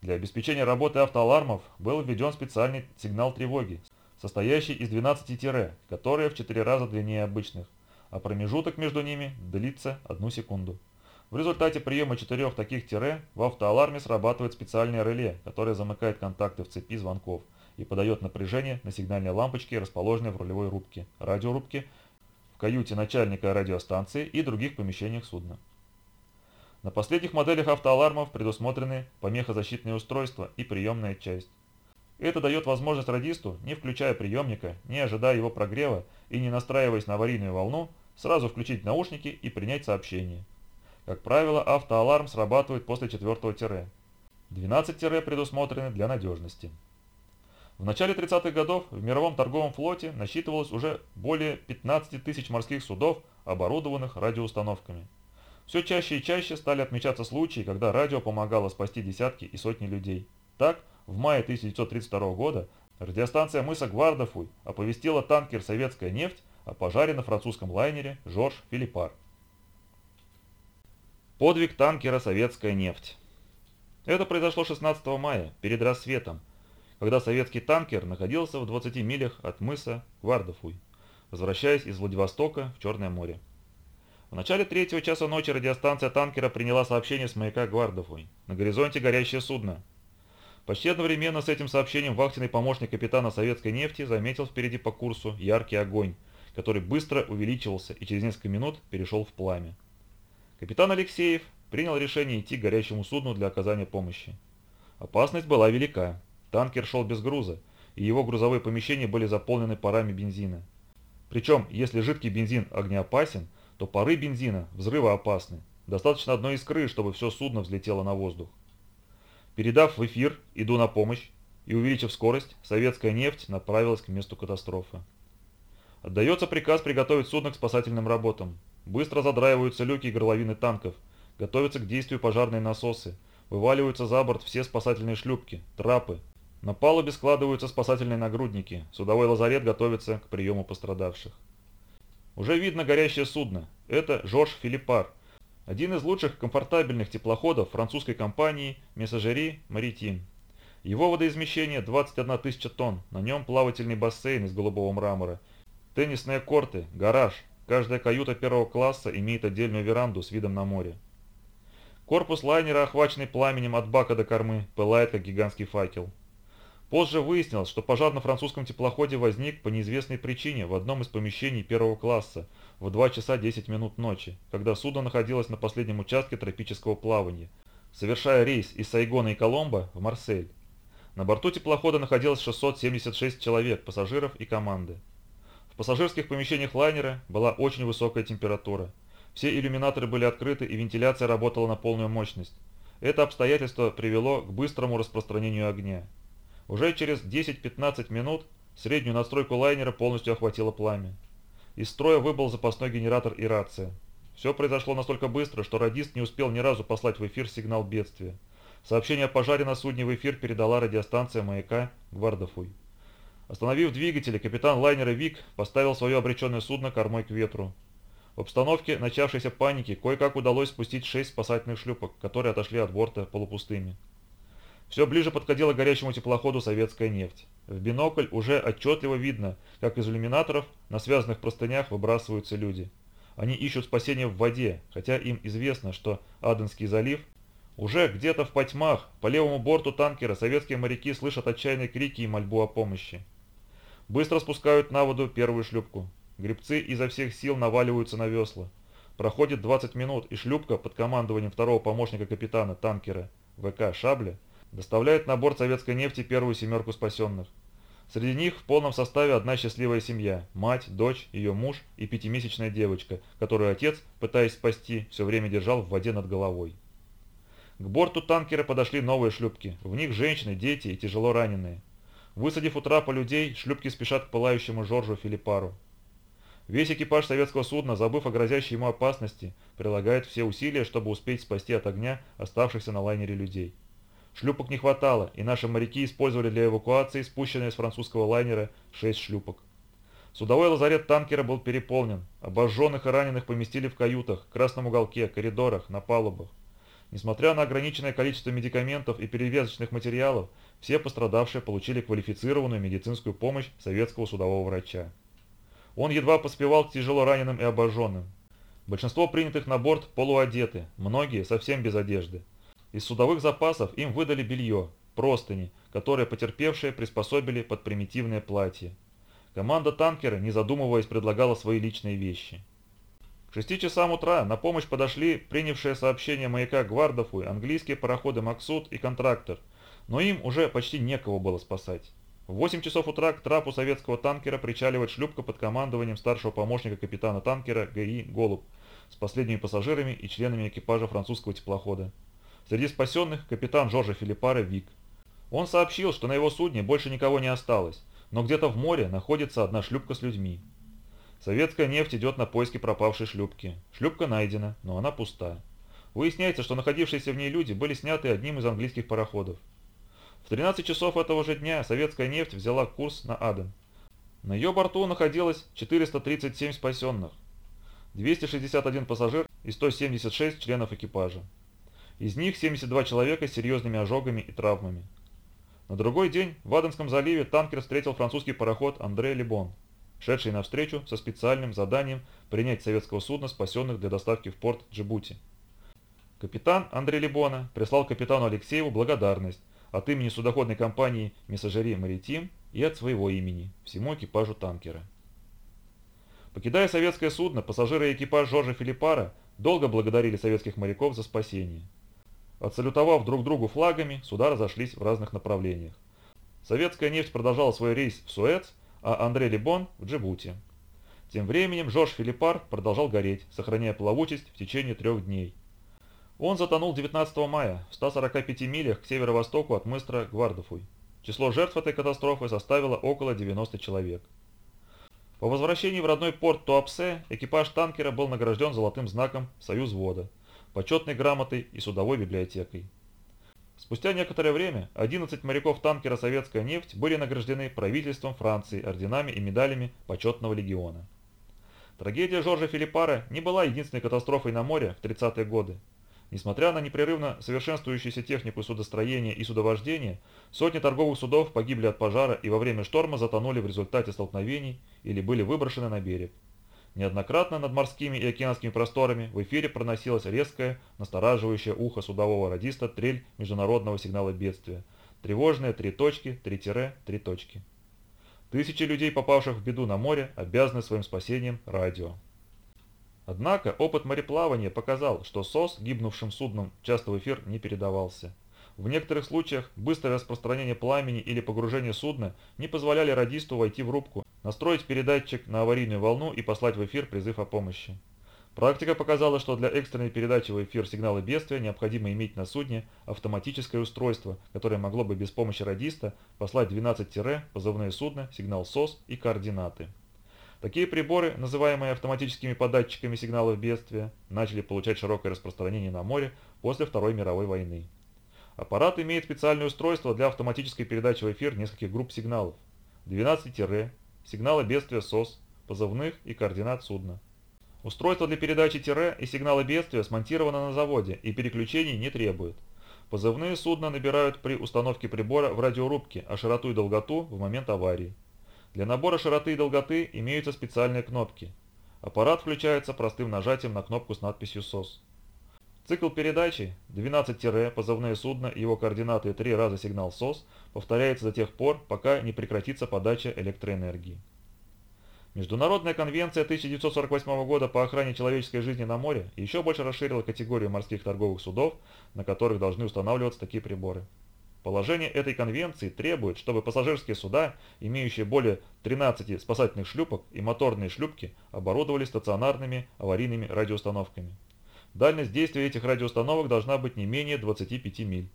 Для обеспечения работы автоалармов был введен специальный сигнал тревоги, состоящий из 12 тире, которые в 4 раза длиннее обычных, а промежуток между ними длится одну секунду. В результате приема четырех таких тире в автоаларме срабатывает специальное реле, которое замыкает контакты в цепи звонков и подает напряжение на сигнальные лампочки, расположенные в рулевой рубке, радиорубке каюте начальника радиостанции и других помещениях судна. На последних моделях автоалармов предусмотрены помехозащитные устройства и приемная часть. Это дает возможность радисту, не включая приемника, не ожидая его прогрева и не настраиваясь на аварийную волну, сразу включить наушники и принять сообщение. Как правило, автоаларм срабатывает после четвертого тире. 12 тире предусмотрены для надежности. В начале 30-х годов в мировом торговом флоте насчитывалось уже более 15 тысяч морских судов, оборудованных радиоустановками. Все чаще и чаще стали отмечаться случаи, когда радио помогало спасти десятки и сотни людей. Так, в мае 1932 года радиостанция мыса Гвардофуй оповестила танкер «Советская нефть» о пожаре на французском лайнере «Жорж Филиппар». Подвиг танкера «Советская нефть». Это произошло 16 мая, перед рассветом, когда советский танкер находился в 20 милях от мыса Гвардофуй, возвращаясь из Владивостока в Черное море. В начале третьего часа ночи радиостанция танкера приняла сообщение с маяка Гвардовой. На горизонте горящее судно. Почти одновременно с этим сообщением вахтенный помощник капитана советской нефти заметил впереди по курсу яркий огонь, который быстро увеличивался и через несколько минут перешел в пламя. Капитан Алексеев принял решение идти к горящему судну для оказания помощи. Опасность была велика. Танкер шел без груза, и его грузовые помещения были заполнены парами бензина. Причем, если жидкий бензин огнеопасен, то пары бензина взрывоопасны. Достаточно одной искры, чтобы все судно взлетело на воздух. Передав в эфир «Иду на помощь» и увеличив скорость, советская нефть направилась к месту катастрофы. Отдается приказ приготовить судно к спасательным работам. Быстро задраиваются люки и горловины танков, готовятся к действию пожарные насосы, вываливаются за борт все спасательные шлюпки, трапы. На палубе складываются спасательные нагрудники, судовой лазарет готовится к приему пострадавших. Уже видно горящее судно. Это Жорж Филиппар, один из лучших комфортабельных теплоходов французской компании Messagerie Maritime. Его водоизмещение 21 тысяча тонн, на нем плавательный бассейн из голубого мрамора, теннисные корты, гараж, каждая каюта первого класса имеет отдельную веранду с видом на море. Корпус лайнера, охваченный пламенем от бака до кормы, пылает как гигантский факел. Позже выяснилось, что пожар на французском теплоходе возник по неизвестной причине в одном из помещений первого класса в 2 часа 10 минут ночи, когда судно находилось на последнем участке тропического плавания, совершая рейс из Сайгона и Коломбо в Марсель. На борту теплохода находилось 676 человек, пассажиров и команды. В пассажирских помещениях лайнера была очень высокая температура. Все иллюминаторы были открыты и вентиляция работала на полную мощность. Это обстоятельство привело к быстрому распространению огня. Уже через 10-15 минут среднюю настройку лайнера полностью охватило пламя. Из строя выбыл запасной генератор и рация. Все произошло настолько быстро, что радист не успел ни разу послать в эфир сигнал бедствия. Сообщение о пожаре на судне в эфир передала радиостанция маяка Гвардофуй. Остановив двигатели, капитан лайнера «Вик» поставил свое обреченное судно кормой к ветру. В обстановке начавшейся паники кое-как удалось спустить шесть спасательных шлюпок, которые отошли от борта полупустыми. Все ближе подходила горящему теплоходу советская нефть. В бинокль уже отчетливо видно, как из иллюминаторов на связанных простынях выбрасываются люди. Они ищут спасения в воде, хотя им известно, что Аденский залив уже где-то в потьмах, по левому борту танкера советские моряки слышат отчаянные крики и мольбу о помощи. Быстро спускают на воду первую шлюпку. Гребцы изо всех сил наваливаются на весла. Проходит 20 минут, и шлюпка под командованием второго помощника капитана танкера ВК Шабля доставляет на борт советской нефти первую семерку спасенных. Среди них в полном составе одна счастливая семья – мать, дочь, ее муж и пятимесячная девочка, которую отец, пытаясь спасти, все время держал в воде над головой. К борту танкера подошли новые шлюпки, в них женщины, дети и тяжело раненые. Высадив у трапа людей, шлюпки спешат к пылающему Жоржу Филиппару. Весь экипаж советского судна, забыв о грозящей ему опасности, прилагает все усилия, чтобы успеть спасти от огня оставшихся на лайнере людей. Шлюпок не хватало, и наши моряки использовали для эвакуации спущенные с французского лайнера шесть шлюпок. Судовой лазарет танкера был переполнен. Обожженных и раненых поместили в каютах, красном уголке, коридорах, на палубах. Несмотря на ограниченное количество медикаментов и перевязочных материалов, все пострадавшие получили квалифицированную медицинскую помощь советского судового врача. Он едва поспевал к тяжело раненым и обожженным. Большинство принятых на борт полуодеты, многие совсем без одежды. Из судовых запасов им выдали белье, простыни, которые потерпевшие приспособили под примитивное платье. Команда танкера, не задумываясь, предлагала свои личные вещи. К 6 часам утра на помощь подошли принявшие сообщение маяка Гвардову английские пароходы «Максут» и «Контрактор», но им уже почти некого было спасать. В 8 часов утра к трапу советского танкера причаливает шлюпка под командованием старшего помощника капитана танкера Г.И. Голуб с последними пассажирами и членами экипажа французского теплохода. Среди спасенных капитан Жоржа Филиппара Вик. Он сообщил, что на его судне больше никого не осталось, но где-то в море находится одна шлюпка с людьми. Советская нефть идет на поиски пропавшей шлюпки. Шлюпка найдена, но она пуста. Выясняется, что находившиеся в ней люди были сняты одним из английских пароходов. В 13 часов этого же дня советская нефть взяла курс на Аден. На ее борту находилось 437 спасенных, 261 пассажир и 176 членов экипажа. Из них 72 человека с серьезными ожогами и травмами. На другой день в Аденском заливе танкер встретил французский пароход «Андре Лебон», шедший навстречу со специальным заданием принять советского судна, спасенных для доставки в порт Джибути. Капитан Андрей Лебона прислал капитану Алексееву благодарность от имени судоходной компании «Мессажери Маритим» и от своего имени, всему экипажу танкера. Покидая советское судно, пассажиры и экипаж Жоржа Филиппара долго благодарили советских моряков за спасение. Отсалютовав друг другу флагами, суда разошлись в разных направлениях. Советская нефть продолжала свой рейс в Суэц, а Андрей Лебон в Джибути. Тем временем Жорж Филиппар продолжал гореть, сохраняя плавучесть в течение трех дней. Он затонул 19 мая в 145 милях к северо-востоку от мысра Гвардофуй. Число жертв этой катастрофы составило около 90 человек. По возвращении в родной порт Туапсе экипаж танкера был награжден золотым знаком «Союз вода», почетной грамотой и судовой библиотекой. Спустя некоторое время 11 моряков танкера «Советская нефть» были награждены правительством Франции орденами и медалями почетного легиона. Трагедия Жоржа Филиппара не была единственной катастрофой на море в 30-е годы. Несмотря на непрерывно совершенствующуюся технику судостроения и судовождения, сотни торговых судов погибли от пожара и во время шторма затонули в результате столкновений или были выброшены на берег. Неоднократно над морскими и океанскими просторами в эфире проносилась резкая, настораживающая ухо судового радиста трель международного сигнала бедствия. Тревожные три точки, три тире, три точки. Тысячи людей, попавших в беду на море, обязаны своим спасением радио. Однако опыт мореплавания показал, что СОС гибнувшим судном часто в эфир не передавался. В некоторых случаях быстрое распространение пламени или погружение судна не позволяли радисту войти в рубку, настроить передатчик на аварийную волну и послать в эфир призыв о помощи. Практика показала, что для экстренной передачи в эфир сигнала бедствия необходимо иметь на судне автоматическое устройство, которое могло бы без помощи радиста послать 12 тире, позывные судна, сигнал СОС и координаты. Такие приборы, называемые автоматическими податчиками сигналов бедствия, начали получать широкое распространение на море после Второй мировой войны. Аппарат имеет специальное устройство для автоматической передачи в эфир нескольких групп сигналов. 12 тире, сигнала бедствия СОС, позывных и координат судна. Устройство для передачи тире и сигнала бедствия смонтировано на заводе и переключений не требует. Позывные судна набирают при установке прибора в радиорубке, а широту и долготу в момент аварии. Для набора широты и долготы имеются специальные кнопки. Аппарат включается простым нажатием на кнопку с надписью «СОС». Цикл передачи 12 позывные судна и его координаты 3 раза сигнал СОС повторяется до тех пор, пока не прекратится подача электроэнергии. Международная конвенция 1948 года по охране человеческой жизни на море еще больше расширила категорию морских торговых судов, на которых должны устанавливаться такие приборы. Положение этой конвенции требует, чтобы пассажирские суда, имеющие более 13 спасательных шлюпок и моторные шлюпки, оборудовали стационарными аварийными радиоустановками. Дальность действия этих радиоустановок должна быть не менее 25 миль.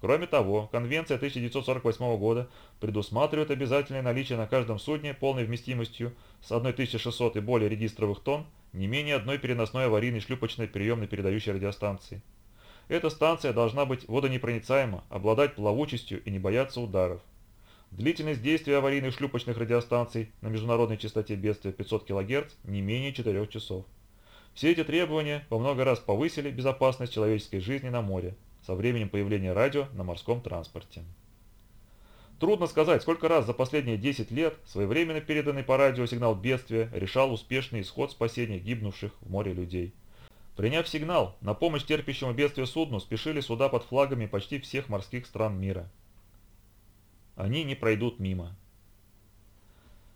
Кроме того, Конвенция 1948 года предусматривает обязательное наличие на каждом судне полной вместимостью с 1600 и более регистровых тонн не менее одной переносной аварийной шлюпочной приемной передающей радиостанции. Эта станция должна быть водонепроницаема, обладать плавучестью и не бояться ударов. Длительность действия аварийных шлюпочных радиостанций на международной частоте бедствия 500 кГц не менее 4 часов. Все эти требования во много раз повысили безопасность человеческой жизни на море со временем появления радио на морском транспорте. Трудно сказать, сколько раз за последние 10 лет своевременно переданный по радио сигнал бедствия решал успешный исход спасения гибнувших в море людей. Приняв сигнал, на помощь терпящему бедствию судну спешили суда под флагами почти всех морских стран мира. Они не пройдут мимо.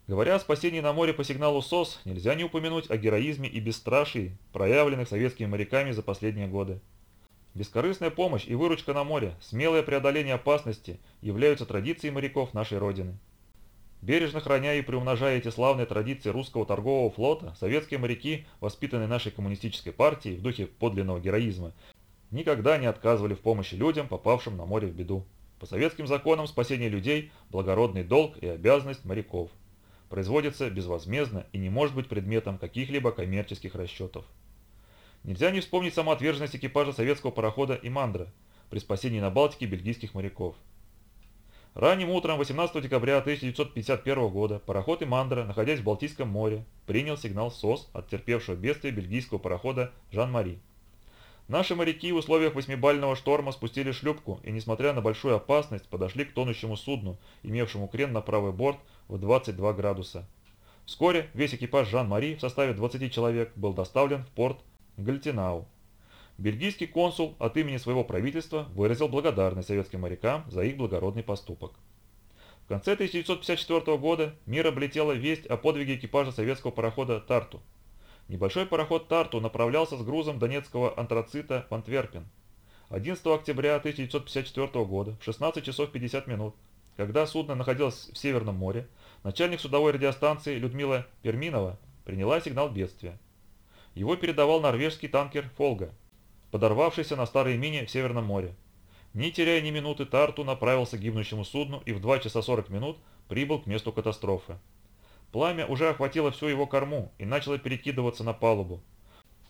Говоря о спасении на море по сигналу СОС, нельзя не упомянуть о героизме и бесстрашии, проявленных советскими моряками за последние годы. Бескорыстная помощь и выручка на море, смелое преодоление опасности являются традицией моряков нашей Родины. Бережно храня и приумножая эти славные традиции русского торгового флота, советские моряки, воспитанные нашей коммунистической партией в духе подлинного героизма, никогда не отказывали в помощи людям, попавшим на море в беду. По советским законам спасение людей – благородный долг и обязанность моряков. Производится безвозмездно и не может быть предметом каких-либо коммерческих расчетов. Нельзя не вспомнить самоотверженность экипажа советского парохода «Имандра» при спасении на Балтике бельгийских моряков. Ранним утром 18 декабря 1951 года пароход «Имандра», находясь в Балтийском море, принял сигнал СОС от терпевшего бедствия бельгийского парохода «Жан-Мари». Наши моряки в условиях восьмибального шторма спустили шлюпку и, несмотря на большую опасность, подошли к тонущему судну, имевшему крен на правый борт в 22 градуса. Вскоре весь экипаж Жан-Мари в составе 20 человек был доставлен в порт Гальтинау. Бельгийский консул от имени своего правительства выразил благодарность советским морякам за их благородный поступок. В конце 1954 года мир облетела весть о подвиге экипажа советского парохода «Тарту». Небольшой пароход «Тарту» направлялся с грузом донецкого антрацита в Антверпен. 11 октября 1954 года в 16 часов 50 минут, когда судно находилось в Северном море, начальник судовой радиостанции Людмила Перминова приняла сигнал бедствия. Его передавал норвежский танкер «Фолга», подорвавшийся на старой мине в Северном море. Не теряя ни минуты, Тарту направился к гибнущему судну и в 2 часа 40 минут прибыл к месту катастрофы. Пламя уже охватило всю его корму и начало перекидываться на палубу.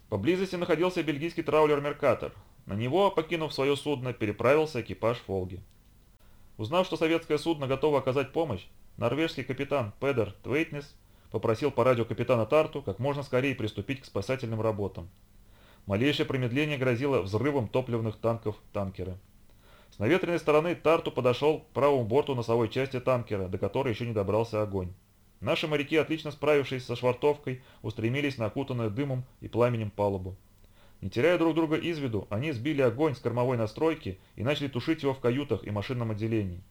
Поблизости находился бельгийский траулер «Меркатор». На него, покинув свое судно, переправился экипаж «Фолги». Узнав, что советское судно готово оказать помощь, норвежский капитан Педер Твейтнес попросил по радио капитана Тарту как можно скорее приступить к спасательным работам. Малейшее промедление грозило взрывом топливных танков танкера. С наветренной стороны Тарту подошел к правому борту носовой части танкера, до которой еще не добрался огонь. Наши моряки, отлично справившись со швартовкой, устремились на окутанную дымом и пламенем палубу. Не теряя друг друга из виду, они сбили огонь с кормовой настройки и начали тушить его в каютах и машинном отделении.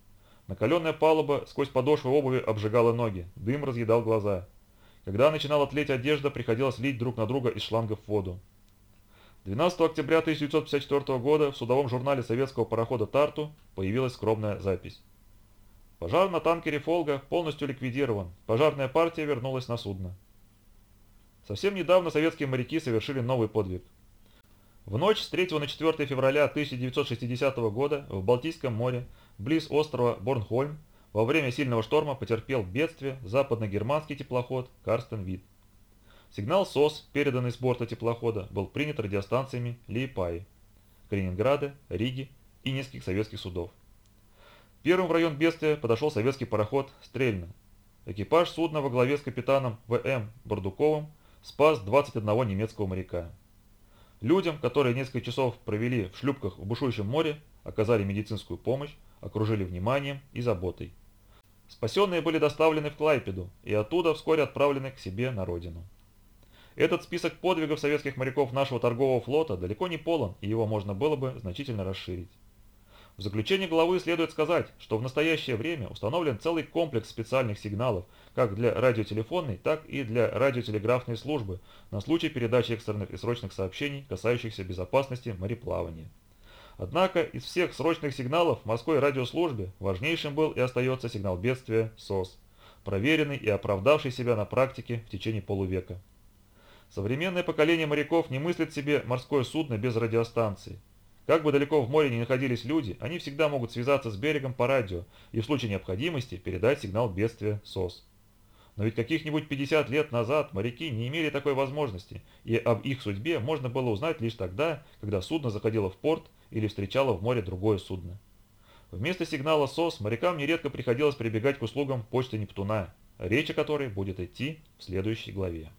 Накаленная палуба сквозь подошвы обуви обжигала ноги, дым разъедал глаза. Когда начинала тлеть одежда, приходилось лить друг на друга из шлангов воду. 12 октября 1954 года в судовом журнале советского парохода «Тарту» появилась скромная запись. Пожар на танкере «Фолга» полностью ликвидирован, пожарная партия вернулась на судно. Совсем недавно советские моряки совершили новый подвиг. В ночь с 3 на 4 февраля 1960 года в Балтийском море, близ острова Борнхольм, во время сильного шторма потерпел бедствие западно-германский теплоход Карстен Вит. Сигнал СОС, переданный с борта теплохода, был принят радиостанциями Лиепаи, Калининграда, Риги и нескольких советских судов. Первым в район бедствия подошел советский пароход «Стрельна». Экипаж судна во главе с капитаном В.М. Бардуковым спас 21 немецкого моряка. Людям, которые несколько часов провели в шлюпках в бушующем море, оказали медицинскую помощь, окружили вниманием и заботой. Спасенные были доставлены в Клайпеду и оттуда вскоре отправлены к себе на родину. Этот список подвигов советских моряков нашего торгового флота далеко не полон, и его можно было бы значительно расширить. В заключение главы следует сказать, что в настоящее время установлен целый комплекс специальных сигналов как для радиотелефонной, так и для радиотелеграфной службы на случай передачи экстренных и срочных сообщений, касающихся безопасности мореплавания. Однако из всех срочных сигналов в морской радиослужбе важнейшим был и остается сигнал бедствия СОС, проверенный и оправдавший себя на практике в течение полувека. Современное поколение моряков не мыслит себе морское судно без радиостанции. Как бы далеко в море ни находились люди, они всегда могут связаться с берегом по радио и в случае необходимости передать сигнал бедствия СОС. Но ведь каких-нибудь 50 лет назад моряки не имели такой возможности, и об их судьбе можно было узнать лишь тогда, когда судно заходило в порт или встречало в море другое судно. Вместо сигнала СОС морякам нередко приходилось прибегать к услугам почты Нептуна, речь о которой будет идти в следующей главе.